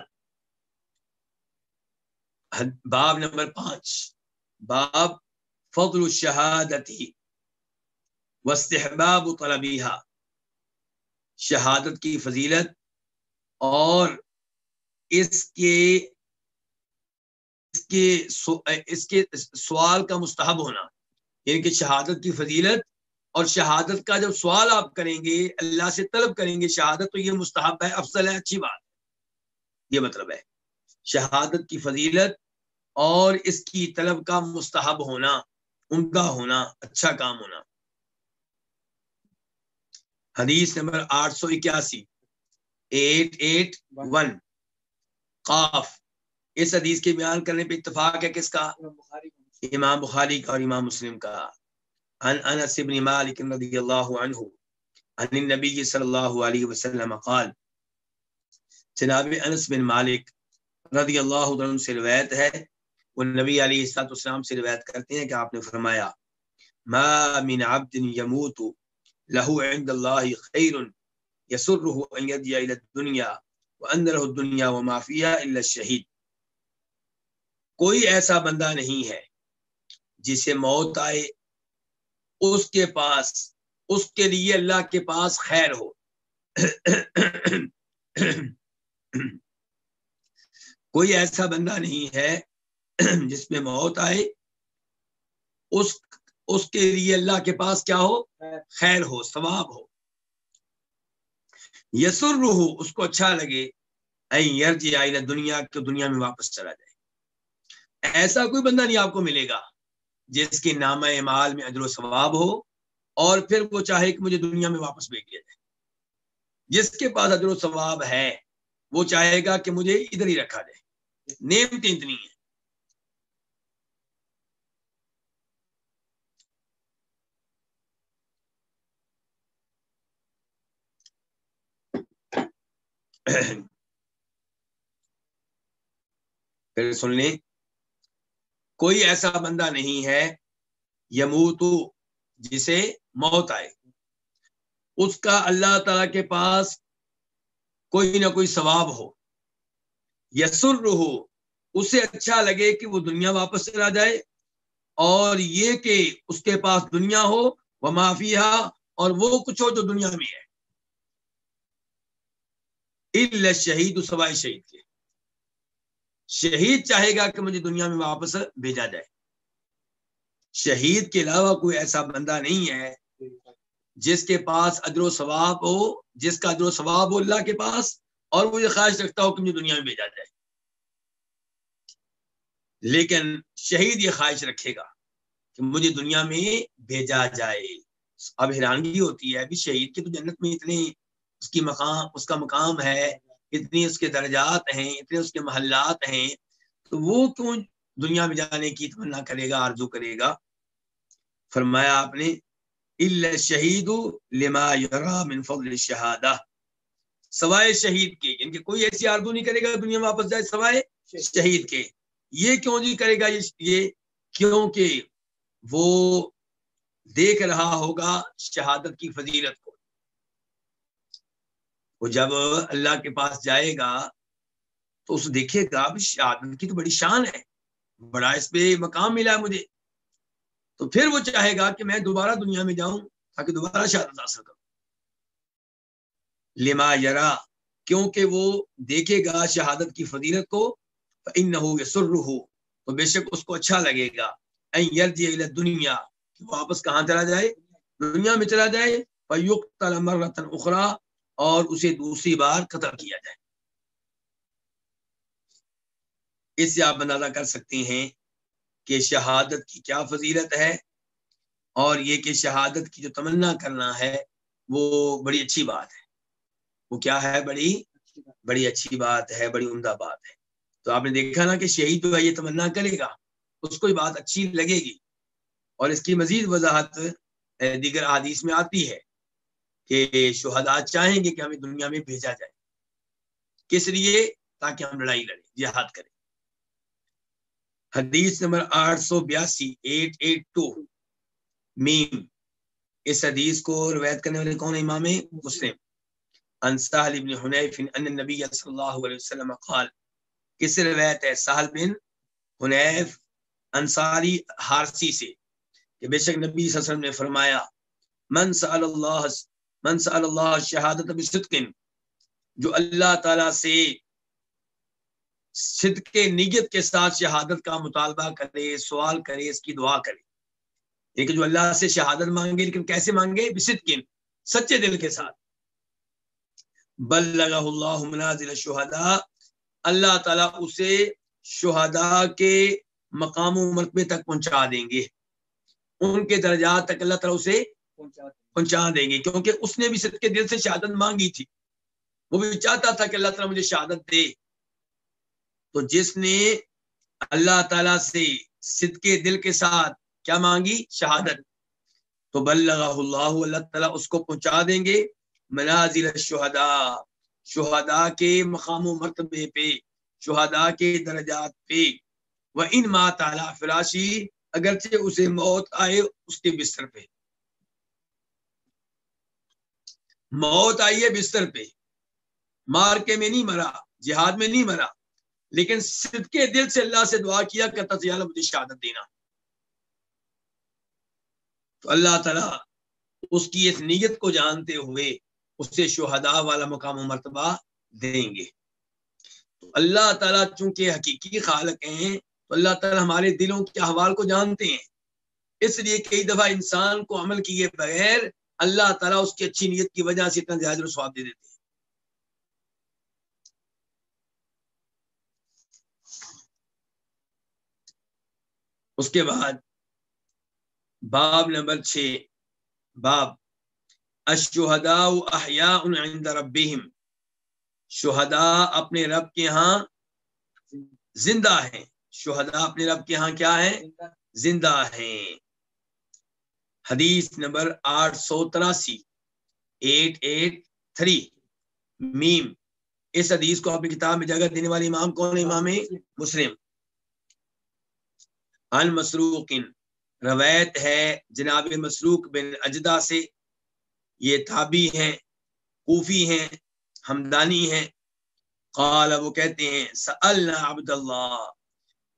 باب نمبر پانچ۔ باب فضل الشہادتی واستحباب طلبیہ شہادت کی فضیلت اور اس کے اس کے اس کے سوال کا مستحب ہونا۔ یعنی کہ شہادت کی فضیلت اور شہادت کا جب سوال آپ کریں گے، اللہ سے طلب کریں گے شہادت، تو یہ مستحب ہے، افضل ہے، اچھی بات یہ مطلب ہے۔ شہادت کی فضیلت اور اس کی طلب کا مستحب ہونا، عمدہ ہونا اچھا کام ہونا۔ حدیث نمبر آٹھ سو اکیاسی۔ Eight eight one. قاف۔ اس حدیث کے بیان کرنے پہ اتفاق ہے کس کا۔ امام بخاری کا اور امام مسلم کا۔ عن انس بن مالک رضی اللہ عنہ، عن النبی صلی اللہ علیہ وسلم قال، جناب انس بن مالک رضی اللہ عنہ سے روایت ہے۔ وہ نبی علیہ السلام سے روایت کرتے ہیں کہ آپ نے فرمایا، ما من عبد يموت له عند الله خير يسره أن يدي إلى الدنيا وأن له الدنيا وما فيها إلا الشهيد کوئی ایسا بندہ نہیں ہے جسے موت آئے، اس کے پاس، اس کے لیے اللہ کے پاس خیر ہو۔ کوئی ایسا بندہ نہیں ہے جس میں موت آئے، اس اس کے لیے اللہ کے پاس کیا ہو؟ خیر ہو، ثواب ہو۔ یسر ہو اس کو اچھا لگے دنیا کو دنیا میں واپس چلا جائے۔ ایسا کوئی بندہ نہیں آپ کو ملے گا۔ جس کے نام اعمال میں اجر و ثواب ہو، اور پھر وہ چاہے کہ مجھے دنیا میں واپس بھیج دیا جائے جس کے پاس اجر و ثواب ہے، وہ چاہے گا کہ مجھے ادھر ہی رکھا جائے نیم اتنی ہے [CLEARS THROAT] پھر سن لیں۔ کوئی ایسا بندہ نہیں ہے یموتو جسے موت آئے۔ اس کا اللہ تعالی کے پاس کوئی نہ کوئی ثواب ہو۔ یسر ہو اسے اچھا لگے کہ وہ دنیا واپس چلا جائے اور یہ کہ اس کے پاس دنیا ہو وہ معافیا اور وہ کچھ ہو جو دنیا میں ہے۔ شہید سوائے شہید کے۔ شہید چاہے گا کہ مجھے دنیا میں واپس بھیجا جائے۔ شہید کے علاوہ کوئی ایسا بندہ نہیں ہے جس کے پاس ادر و ثواب ہو، جس کا ادر و ثواب ہو اللہ کے پاس اور وہ یہ خواہش رکھتا ہو کہ مجھے دنیا میں بھیجا جائے۔ لیکن شہید یہ خواہش رکھے گا کہ مجھے دنیا میں بھیجا جائے۔ اب حیرانگی ہوتی ہے ابھی شہید کی تو جنت میں اتنے اس کی مقام، اس کا مقام ہے۔ اتنی اس کے درجات ہیں، اتنے اس کے محلات ہیں، تو وہ کیوں دنیا میں جانے کی تمنا کرے گا، آرزو کرے گا؟ فرمایا آپ نے شہید لما من فضل شہادہ سوائے شہید کے یعنی ان کے کوئی ایسی آرزو نہیں کرے گا دنیا میں واپس جائے، سوائے شہید کے۔ یہ کیوں نہیں کرے گا یہ کیونکہ وہ دیکھ رہا ہوگا شہادت کی فضیلت وہ جب اللہ کے پاس جائے گا تو اس دیکھے گا شہادت کی تو بڑی شان ہے۔ بڑا اس پہ مقام ملا ہے مجھے۔ تو پھر وہ چاہے گا کہ میں دوبارہ دنیا میں جاؤں تاکہ دوبارہ شہادت حاصل کروں۔ لما یرا، کیونکہ وہ دیکھے گا شہادت کی فضیلت کو ان نہ ہو سر ہو تو بے شک اس کو اچھا لگے گا۔ دنیا واپس کہاں چلا جائے؟ دنیا میں چلا جائے۔ مرتن اخرا اور اسے دوسری بار قتل کیا جائے۔ اس سے آپ اندازہ کر سکتے ہیں کہ شہادت کی کیا فضیلت ہے اور یہ کہ شہادت کی جو تمنا کرنا ہے وہ بڑی اچھی بات ہے۔ وہ کیا ہے بڑی؟ بڑی اچھی بات ہے، بڑی عمدہ بات ہے۔ تو آپ نے دیکھا نا کہ شہید جو ہے یہ تمنا کرے گا، اس کو یہ بات اچھی لگے گی۔ اور اس کی مزید وضاحت دیگر حادیث میں آتی ہے۔ کہ شہدا چاہیں گے کہ ہمیں دنیا میں بھیجا جائے۔ کس لیے؟ تاکہ ہم لڑائی لڑیں، جہاد کریں۔ حدیث نمبر آٹھ سو بیاسی، ایٹ ایٹ ٹو میم، اس حدیث کو روایت کرنے والے کون امام مسلم۔ انصال ابن حنیف، ان نبی صلی اللہ علیہ وسلم قال، کس روایت ہے؟ سہل بن حنیف انصاری حارسی سے، کہ بے شک نبی صلی اللہ علیہ وسلم نے فرمایا، من سأل اللہ من سأل اللہ شہادت بصدقن جو اللہ تعالی سے صدق نیت کے ساتھ شہادت کا مطالبہ کرے، سوال کرے، اس کی دعا کرے۔ لیکن جو اللہ سے شہادت مانگے، لیکن کیسے مانگے؟ بصدقن سچے دل کے ساتھ۔ بل اللہ منازل شہداء، اللہ تعالیٰ اسے شہداء کے مقام و مرتبے تک پہنچا دیں گے۔ ان کے درجات تک اللہ تعالیٰ اسے پہنچا دیں گے۔ پہنچا دیں گے، کیونکہ اس نے بھی صدق کے دل سے شہادت مانگی تھی۔ وہ بھی چاہتا تھا کہ اللہ تعالیٰ مجھے شہادت دے۔ تو جس نے اللہ تعالیٰ سے صدق کے دل کے ساتھ کیا مانگی؟ شہادت۔ تو بلغ اللہ اللہ تعالیٰ اس کو پہنچا دیں گے منازل شہداء شہداء کے مقام و مرتبے پہ، شہداء کے درجات پہ۔ وہ ان ماں تعالیٰ فراشی اگرچہ اسے موت آئے اس کے بستر پہ۔ موت آئی ہے بستر پہ۔ مار کے میں نہیں مرا، جہاد میں نہیں مرا، لیکن صدقے دل سے اللہ سے دعا کیا کرتا تھا مجھے شہادت دینا۔ تو اللہ تعالیٰ اس کی اس نیت کو جانتے ہوئے اس سے شہداء والا مقام و مرتبہ دیں گے۔ تو اللہ تعالیٰ چونکہ حقیقی خالق ہیں، تو اللہ تعالیٰ ہمارے دلوں کے احوال کو جانتے ہیں۔ اس لیے کئی دفعہ انسان کو عمل کیے بغیر اللہ تعالیٰ اس کی اچھی نیت کی وجہ سے اتنا زیادہ سواب دے دیتے ہیں۔ اس کے بعد باب نمبر چھ، باب اشہدا احیاء عند ربهم شہداء اپنے رب کے ہاں زندہ ہیں۔ شہداء اپنے رب کے ہاں کیا ہیں؟ زندہ ہیں۔ حدیث نمبر آٹھ سو تراسی، ایٹ ایٹ تھری، میم، اس حدیث کو اپنی کتاب میں جگہ دینے والے امام کون امام مسلم۔ ان مسروق، روایت ہے جناب مسروق بن اجدا سے۔ یہ تابی ہیں، کوفی ہیں، ہمدانی ہیں۔ قال، وہ کہتے ہیں، سألنا عبد اللہ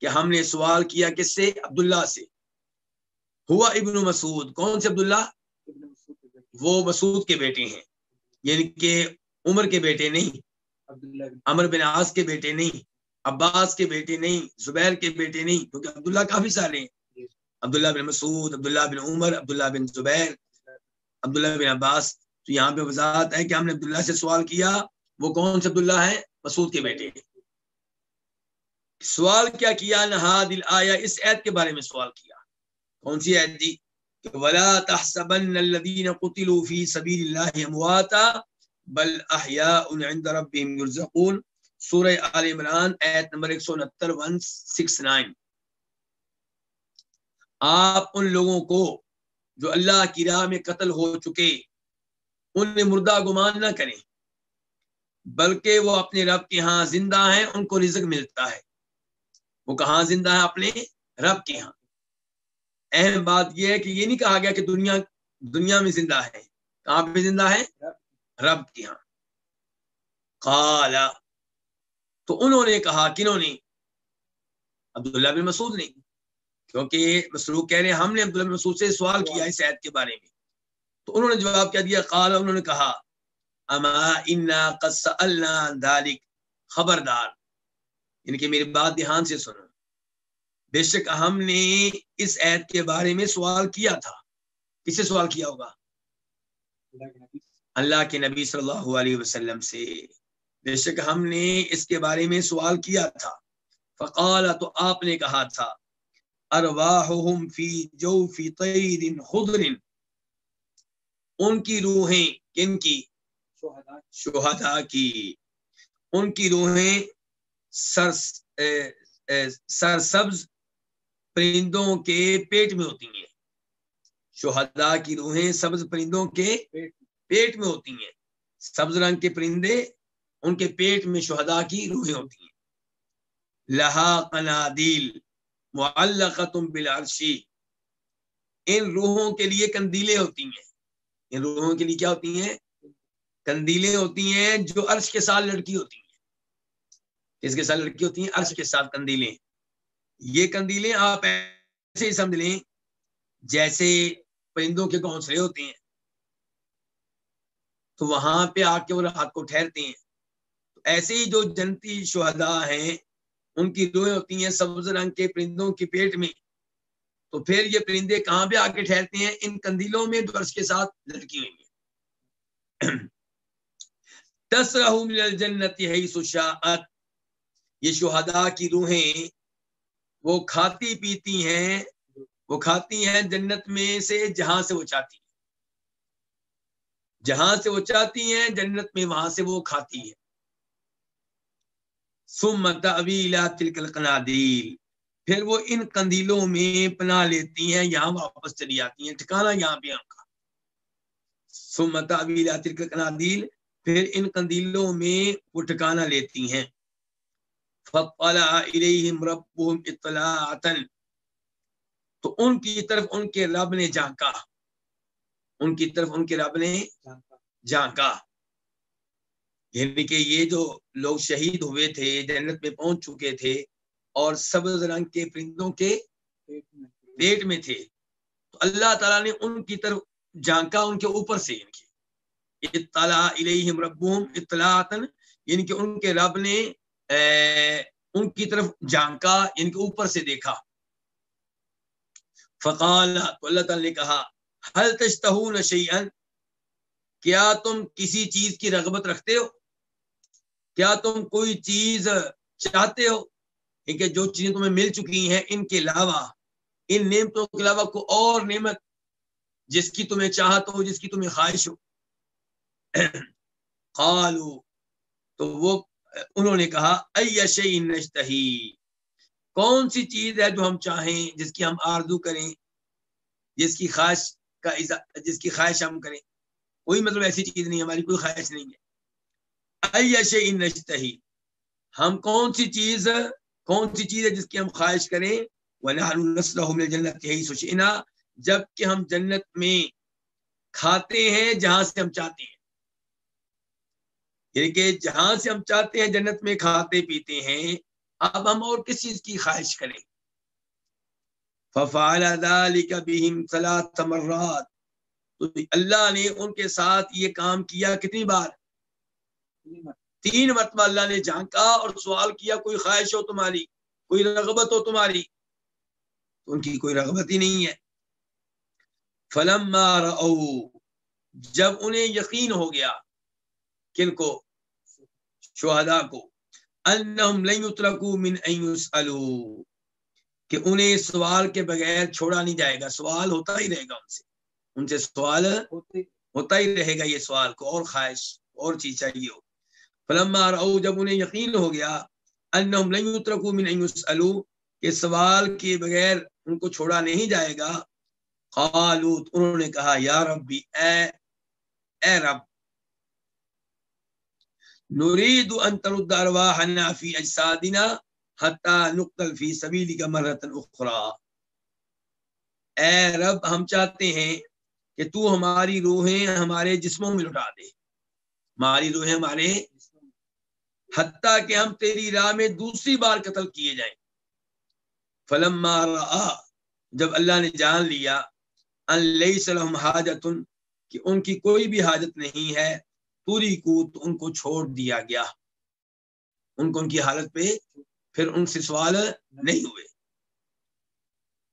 کہ ہم نے سوال کیا کس سے؟ عبداللہ سے۔ ہوا ابن مسعود، کون سے عبداللہ؟ وہ مسعود کے بیٹے ہیں یعنی کہ عمر کے بیٹے نہیں، عمر بن عاص کے بیٹے نہیں، عباس کے بیٹے نہیں، زبیر کے بیٹے نہیں، کیونکہ عبداللہ کافی سارے ہیں۔ عبداللہ بن مسعود، عبداللہ بن عمر، عبداللہ بن زبیر، عبداللہ بن عباس۔ تو یہاں پہ وضاحت ہے کہ ہم نے عبداللہ سے سوال کیا، وہ کون سے عبداللہ ہے مسعود کے بیٹے۔ سوال کیا کیا؟ نہاد آیا، اس عید کے بارے میں سوال کیا۔ کون سی عید جی ولا تحسبن الذين قتلوا في سبيل الله امواتا بل احیاء عند ربهم يرزقون سورہ آل عمران ایت نمبر 169 169 آپ ان لوگوں کو جو اللہ کی راہ میں قتل ہو چکے، ان میں مردہ گمان نہ کریں، بلکہ وہ اپنے رب کے ہاں زندہ ہیں، ان کو رزق ملتا ہے۔ وہ کہاں زندہ ہے اپنے رب کے ہاں۔ اہم بات یہ ہے کہ یہ نہیں کہا گیا کہ دنیا دنیا میں زندہ ہے۔ کہاں پہ زندہ ہے؟ رب کے ہاں۔ کالا تو انہوں نے کہا، کنہوں نے؟ عبداللہ بن مسعود نے۔ کیونکہ مسروق کہہ رہے ہیں، ہم نے عبداللہ بن مسعود سے سوال کیا اس عید کے بارے میں۔ تو انہوں نے جواب کیا دیا، قال۔ انہوں نے کہا، اما انا قد سألنا ذلك خبردار۔ یعنی کہ میری بات دھیان سے سنو۔ بے شک ہم نے اس عید کے بارے میں سوال کیا تھا۔ کسے سوال کیا ہوگا؟ اللہ کے نبی صلی اللہ علیہ وسلم سے۔ بے شک ہم نے اس کے بارے میں سوال کیا تھا۔ فقال، تو آپ نے کہا تھا ارواحهم فی جوف طیر خضر۔ ان کی روحیں کن کی؟ شہداء کی۔ ان کی روحیں سر سر سبز پرندوں کے پیٹ میں ہوتی ہیں۔ شہداء کی روحیں سبز پرندوں کے پیٹ میں ہوتی ہیں۔ سبز رنگ کے پرندے ان کے پیٹ میں شہداء کی روحیں ہوتی ہیں۔ لہا قنادیل معلقتم بالعرشی۔ ان روحوں کے لیے کندیلیں ہوتی ہیں۔ ان روحوں کے لیے کیا ہوتی ہیں؟ کندیلیں ہوتی ہیں جو عرش کے ساتھ لڑکی ہوتی ہیں۔ کس کے ساتھ لڑکی ہوتی ہیں؟ عرش کے ساتھ کندیلیں۔ یہ کندیلیں آپ ایسے ہی سمجھ لیں جیسے پرندوں کے گھونسلے ہوتے ہیں۔ تو وہاں پہ آ کے وہ رات کو ٹھہرتے ہیں۔ ایسے ہی جو جنتی شہداء ہیں، ان کی روحیں ہوتی ہیں سبز رنگ کے پرندوں کے پیٹ میں۔ تو پھر یہ پرندے کہاں پہ آ کے ٹھہرتے ہیں؟ ان کندیلوں میں درس کے ساتھ لڑکی ہوئی ہیں۔ تسرہ الجنت ہے یہ شہداء کی روحیں وہ کھاتی پیتی ہیں، وہ کھاتی ہیں جنت میں سے جہاں سے وہ چاہتی ہیں۔ جہاں سے وہ چاہتی ہیں، جنت میں وہاں سے وہ کھاتی ہے سمت تلک القنادیل۔ پھر وہ ان کندیلوں میں پناہ لیتی ہیں، یہاں واپس چلی آتی ہیں۔ ٹھکانا یہاں پہ کا۔ سمت ابیلا تلک القنادیل۔ پھر ان کندیلوں میں وہ ٹھکانا لیتی ہیں۔ فطلع الیہم ربهم اطلاعتا تو ان کی طرف ان کے رب نے جھانکا ان کی طرف ان کے رب نے جھانکا یعنی کہ یہ جو لوگ شہید ہوئے تھے، جنت میں پہنچ چکے تھے اور سبز رنگ کے پرندوں کے پیٹ میں تھے۔ تو اللہ تعالیٰ نے ان کی طرف جھانکا ان کے اوپر سے۔ یعنی کہ اطلاع الیہم ربهم اطلاعتا یعنی کہ ان کے رب نے ان کی طرف جانکا ان کے اوپر سے دیکھا۔ فقال، تو اللہ تعالی نے کہا حل تشتہون شیئن کیا تم کسی چیز کی رغبت رکھتے ہو؟ کیا تم کوئی چیز چاہتے ہو؟ کہ جو چیزیں تمہیں مل چکی ہیں ان کے علاوہ، ان نعمتوں کے علاوہ کوئی اور نعمت جس کی تمہیں چاہت ہو، جس کی تمہیں خواہش ہو؟ قالو تو وہ انہوں نے کہا نشتہی۔ کون سی چیز ہے جو ہم چاہیں، جس کی ہم آرزو کریں، جس کی خواہش کا جس کی خواہش ہم کریں؟ کوئی مطلب ایسی چیز نہیں، ہماری کوئی خواہش نہیں ہے۔ نشتہی۔ ہم کون سی چیز، کون سی چیز ہے جس کی ہم خواہش کریں؟ وہ جنت یہی سوچنا جبکہ ہم جنت میں کھاتے ہیں، جہاں سے ہم چاہتے ہیں۔ یعنی کہ جہاں سے ہم چاہتے ہیں جنت میں کھاتے پیتے ہیں، اب ہم اور کس چیز کی خواہش کریں؟ ففال مرات۔ تو اللہ نے ان کے ساتھ یہ کام کیا کتنی بار؟ تین مرتبہ اللہ نے جھانکا اور سوال کیا، کوئی خواہش ہو تمہاری؟ کوئی رغبت ہو تمہاری؟ ان کی کوئی رغبت ہی نہیں ہے۔ فلم جب انہیں یقین ہو گیا کن کو شہدا کو انہم لن من ان کہ انہیں سوال کے بغیر چھوڑا نہیں جائے گا سوال ہوتا ہی رہے گا ان سے۔ ان سے سوال ہوتا ہی رہے گا یہ سوال کو اور خواہش اور چیز چاہیے ہو۔ فلما رأو جب انہیں یقین ہو گیا انہم لن من ان کہ سوال کے بغیر ان کو چھوڑا نہیں جائے گا قالوت انہوں نے کہا یا ربی اے اے رب نريد ان ترد ارواحنا في اجسادنا حتى نقتل في سبيلك مره اخرى اے رب، ہم چاہتے ہیں کہ تو ہماری روحیں ہمارے جسموں میں لٹا دے۔ ہماری روحیں ہمارے حتیٰ کہ ہم تیری راہ میں دوسری بار قتل کیے جائیں۔ فلما را جب اللہ نے جان لیا سلم حاجت کہ ان کی کوئی بھی حاجت نہیں ہے۔ پوری کو تو ان کو چھوڑ دیا گیا۔ ان کو ان کی حالت پہ پھر ان سے سوال نہیں ہوئے۔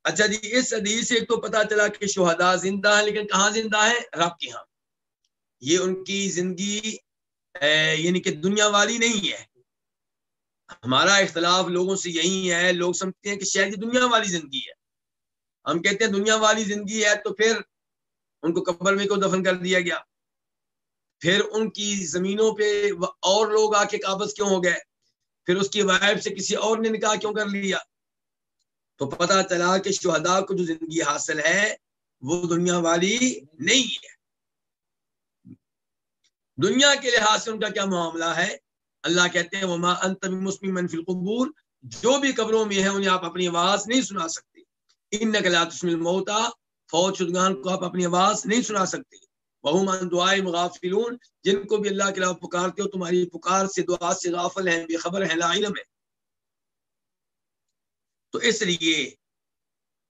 اچھا جی اس حدیث سے ایک تو پتا چلا کہ شہدا زندہ ہے لیکن کہاں زندہ ہے رب کے ہاں۔ یہ ان کی زندگی یعنی کہ دنیا والی نہیں ہے۔ ہمارا اختلاف لوگوں سے یہی ہے، لوگ سمجھتے ہیں کہ شہر کی دنیا والی زندگی ہے۔ ہم کہتے ہیں دنیا والی زندگی ہے تو پھر ان کو قبر میں کو دفن کر دیا گیا؟ پھر ان کی زمینوں پہ اور لوگ آ کے قابض کیوں ہو گئے؟ پھر اس کی وائف سے کسی اور نے نکاح کیوں کر لیا؟ تو پتا چلا کہ شہدا کو جو زندگی حاصل ہے، وہ دنیا والی نہیں ہے۔ دنیا کے لحاظ سے ان کا کیا معاملہ ہے؟ اللہ کہتے ہیں وہ ماں مسلم منفی القبور۔ جو بھی قبروں میں ہے، انہیں آپ اپنی آواز نہیں سنا سکتے۔ ان نقلات موتا فوج شدگان کو آپ اپنی آواز نہیں سنا سکتے۔ بہو دعائے مغافلون جن کو بھی اللہ کے علاوہ پکارتے ہو، تمہاری پکار سے دعا سے غافل ہیں، بے خبر ہے لا علم ہے تو اس لیے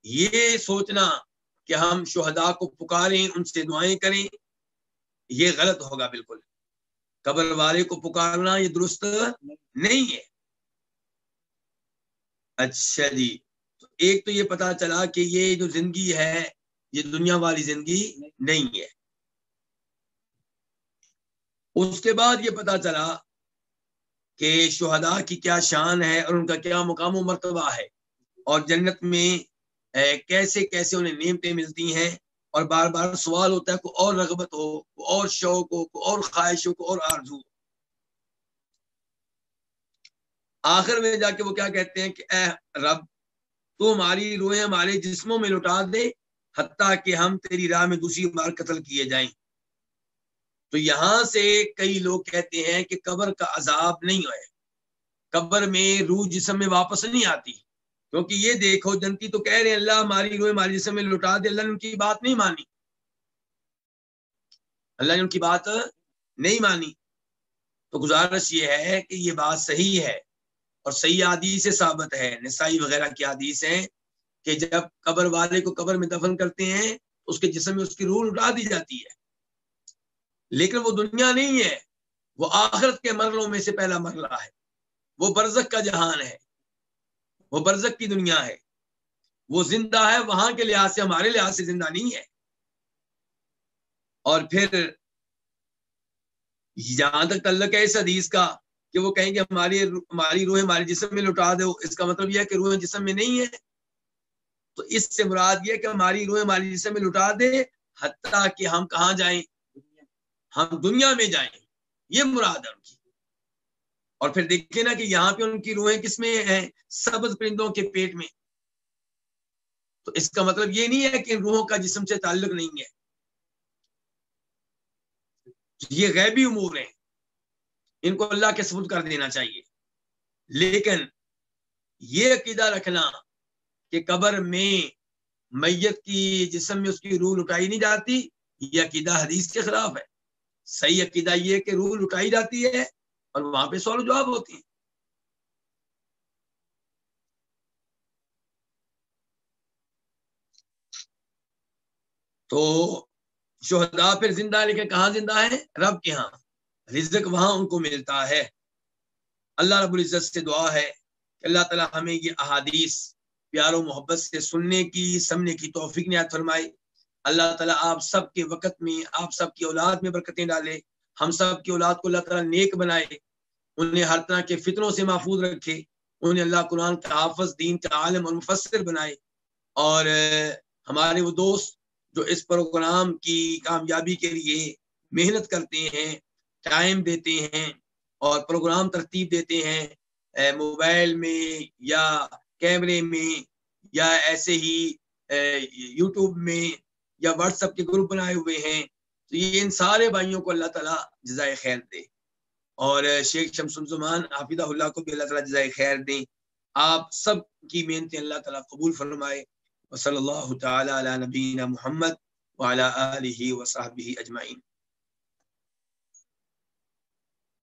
یہ سوچنا کہ ہم شہداء کو پکاریں، ان سے دعائیں کریں، یہ غلط ہوگا بالکل۔ قبر والے کو پکارنا یہ درست نہیں ہے۔ اچھا جی تو ایک تو یہ پتا چلا کہ یہ جو زندگی ہے، یہ دنیا والی زندگی نہیں ہے۔ اس کے بعد یہ پتا چلا کہ شہداء کی کیا شان ہے اور ان کا کیا مقام و مرتبہ ہے اور جنت میں کیسے کیسے انہیں نعمتیں ملتی ہیں اور بار بار سوال ہوتا ہے کوئی اور رغبت ہو کوئی اور شوق ہو کوئی اور خواہش ہو کوئی اور آرزو ہو۔ آخر میں جا کے وہ کیا کہتے ہیں کہ، اے رب، تو ہماری روحیں ہمارے جسموں میں لوٹا دے حتیٰ کہ ہم تیری راہ میں دوسری بار قتل کیے جائیں۔ تو یہاں سے کئی لوگ کہتے ہیں کہ قبر کا عذاب نہیں ہوئے۔ قبر میں روح جسم میں واپس نہیں آتی۔ کیونکہ یہ دیکھو، جنتی تو کہہ رہے ہیں، اللہ ہماری روح ہمارے جسم میں لوٹا دے، اللہ نے ان کی بات نہیں مانی۔ اللہ نے ان کی بات نہیں مانی۔ تو گزارش یہ ہے کہ یہ بات صحیح ہے اور صحیح حدیث سے ثابت ہے۔ نسائی وغیرہ کی حدیث ہے کہ جب قبر والے کو قبر میں دفن کرتے ہیں، اس کے جسم میں اس کی روح اٹھا دی جاتی ہے۔ لیکن وہ دنیا نہیں ہے، وہ آخرت کے مرلوں میں سے پہلا مرلہ ہے۔ وہ برزک کا جہان ہے۔ وہ برزک کی دنیا ہے۔ وہ زندہ ہے وہاں کے لحاظ سے، ہمارے لحاظ سے زندہ نہیں ہے۔ اور پھر جہاں تک تعلق ہے اس حدیث کا کہ وہ کہیں گے ہماری ہماری روح ہمارے جسم میں لٹا دو اس کا مطلب یہ ہے کہ روح جسم میں نہیں ہے۔ تو اس سے مراد یہ کہ ہماری روح ہماری جسم میں لٹا دے، حتیٰ کہ ہم کہاں جائیں۔ ہم دنیا میں جائیں، یہ مراد ہے ان کی۔ اور پھر دیکھیں نا کہ یہاں پہ ان کی روحیں کس میں ہیں، سبز پرندوں کے پیٹ میں۔ تو اس کا مطلب یہ نہیں ہے کہ ان روحوں کا جسم سے تعلق نہیں ہے۔ یہ غیبی امور ہیں۔ ان کو اللہ کے ثبوت کر دینا چاہیے۔ لیکن یہ عقیدہ رکھنا کہ قبر میں میت کی جسم میں اس کی روح لٹائی نہیں جاتی، یہ عقیدہ حدیث کے خلاف ہے۔ صحیح عقیدہ یہ کہ روح لٹائی جاتی ہے اور وہاں پہ سوال جواب ہوتی ہیں۔ تو شہدا پھر زندہ ہے لیکن کہاں زندہ ہے رب کے ہاں۔ رزق وہاں ان کو ملتا ہے۔ اللہ رب العزت سے دعا ہے کہ اللہ تعالیٰ ہمیں یہ احادیث پیار و محبت سے سننے کی، سمنے کی توفیق نے فرمائے۔ اللہ تعالیٰ آپ سب کے وقت میں، آپ سب کی اولاد میں برکتیں ڈالے۔ ہم سب کی اولاد کو اللہ تعالیٰ نیک بنائے، انہیں ہر طرح کے فطروں سے محفوظ رکھے، انہیں اللہ قرآن کا حافظ، دین کا عالم اور مفسر بنائے۔ اور ہمارے وہ دوست جو اس پروگرام کی کامیابی کے لیے محنت کرتے ہیں، ٹائم دیتے ہیں اور پروگرام ترتیب دیتے ہیں موبائل میں یا کیمرے میں یا ایسے ہی یوٹیوب میں یا واٹس ایپ کے گروپ بنائے ہوئے ہیں، تو یہ ان سارے بھائیوں کو اللہ تعالیٰ جزائے خیر دے۔ اور شیخ شمس الزمان حافظہ اللہ کو بھی اللہ تعالیٰ جزائے خیر دیں۔ آپ سب کی محنتیں اللہ تعالیٰ قبول فرمائے۔ وصلی اللہ تعالیٰ علی نبینا محمد وعلی آلہ وصحبہ اجمعین۔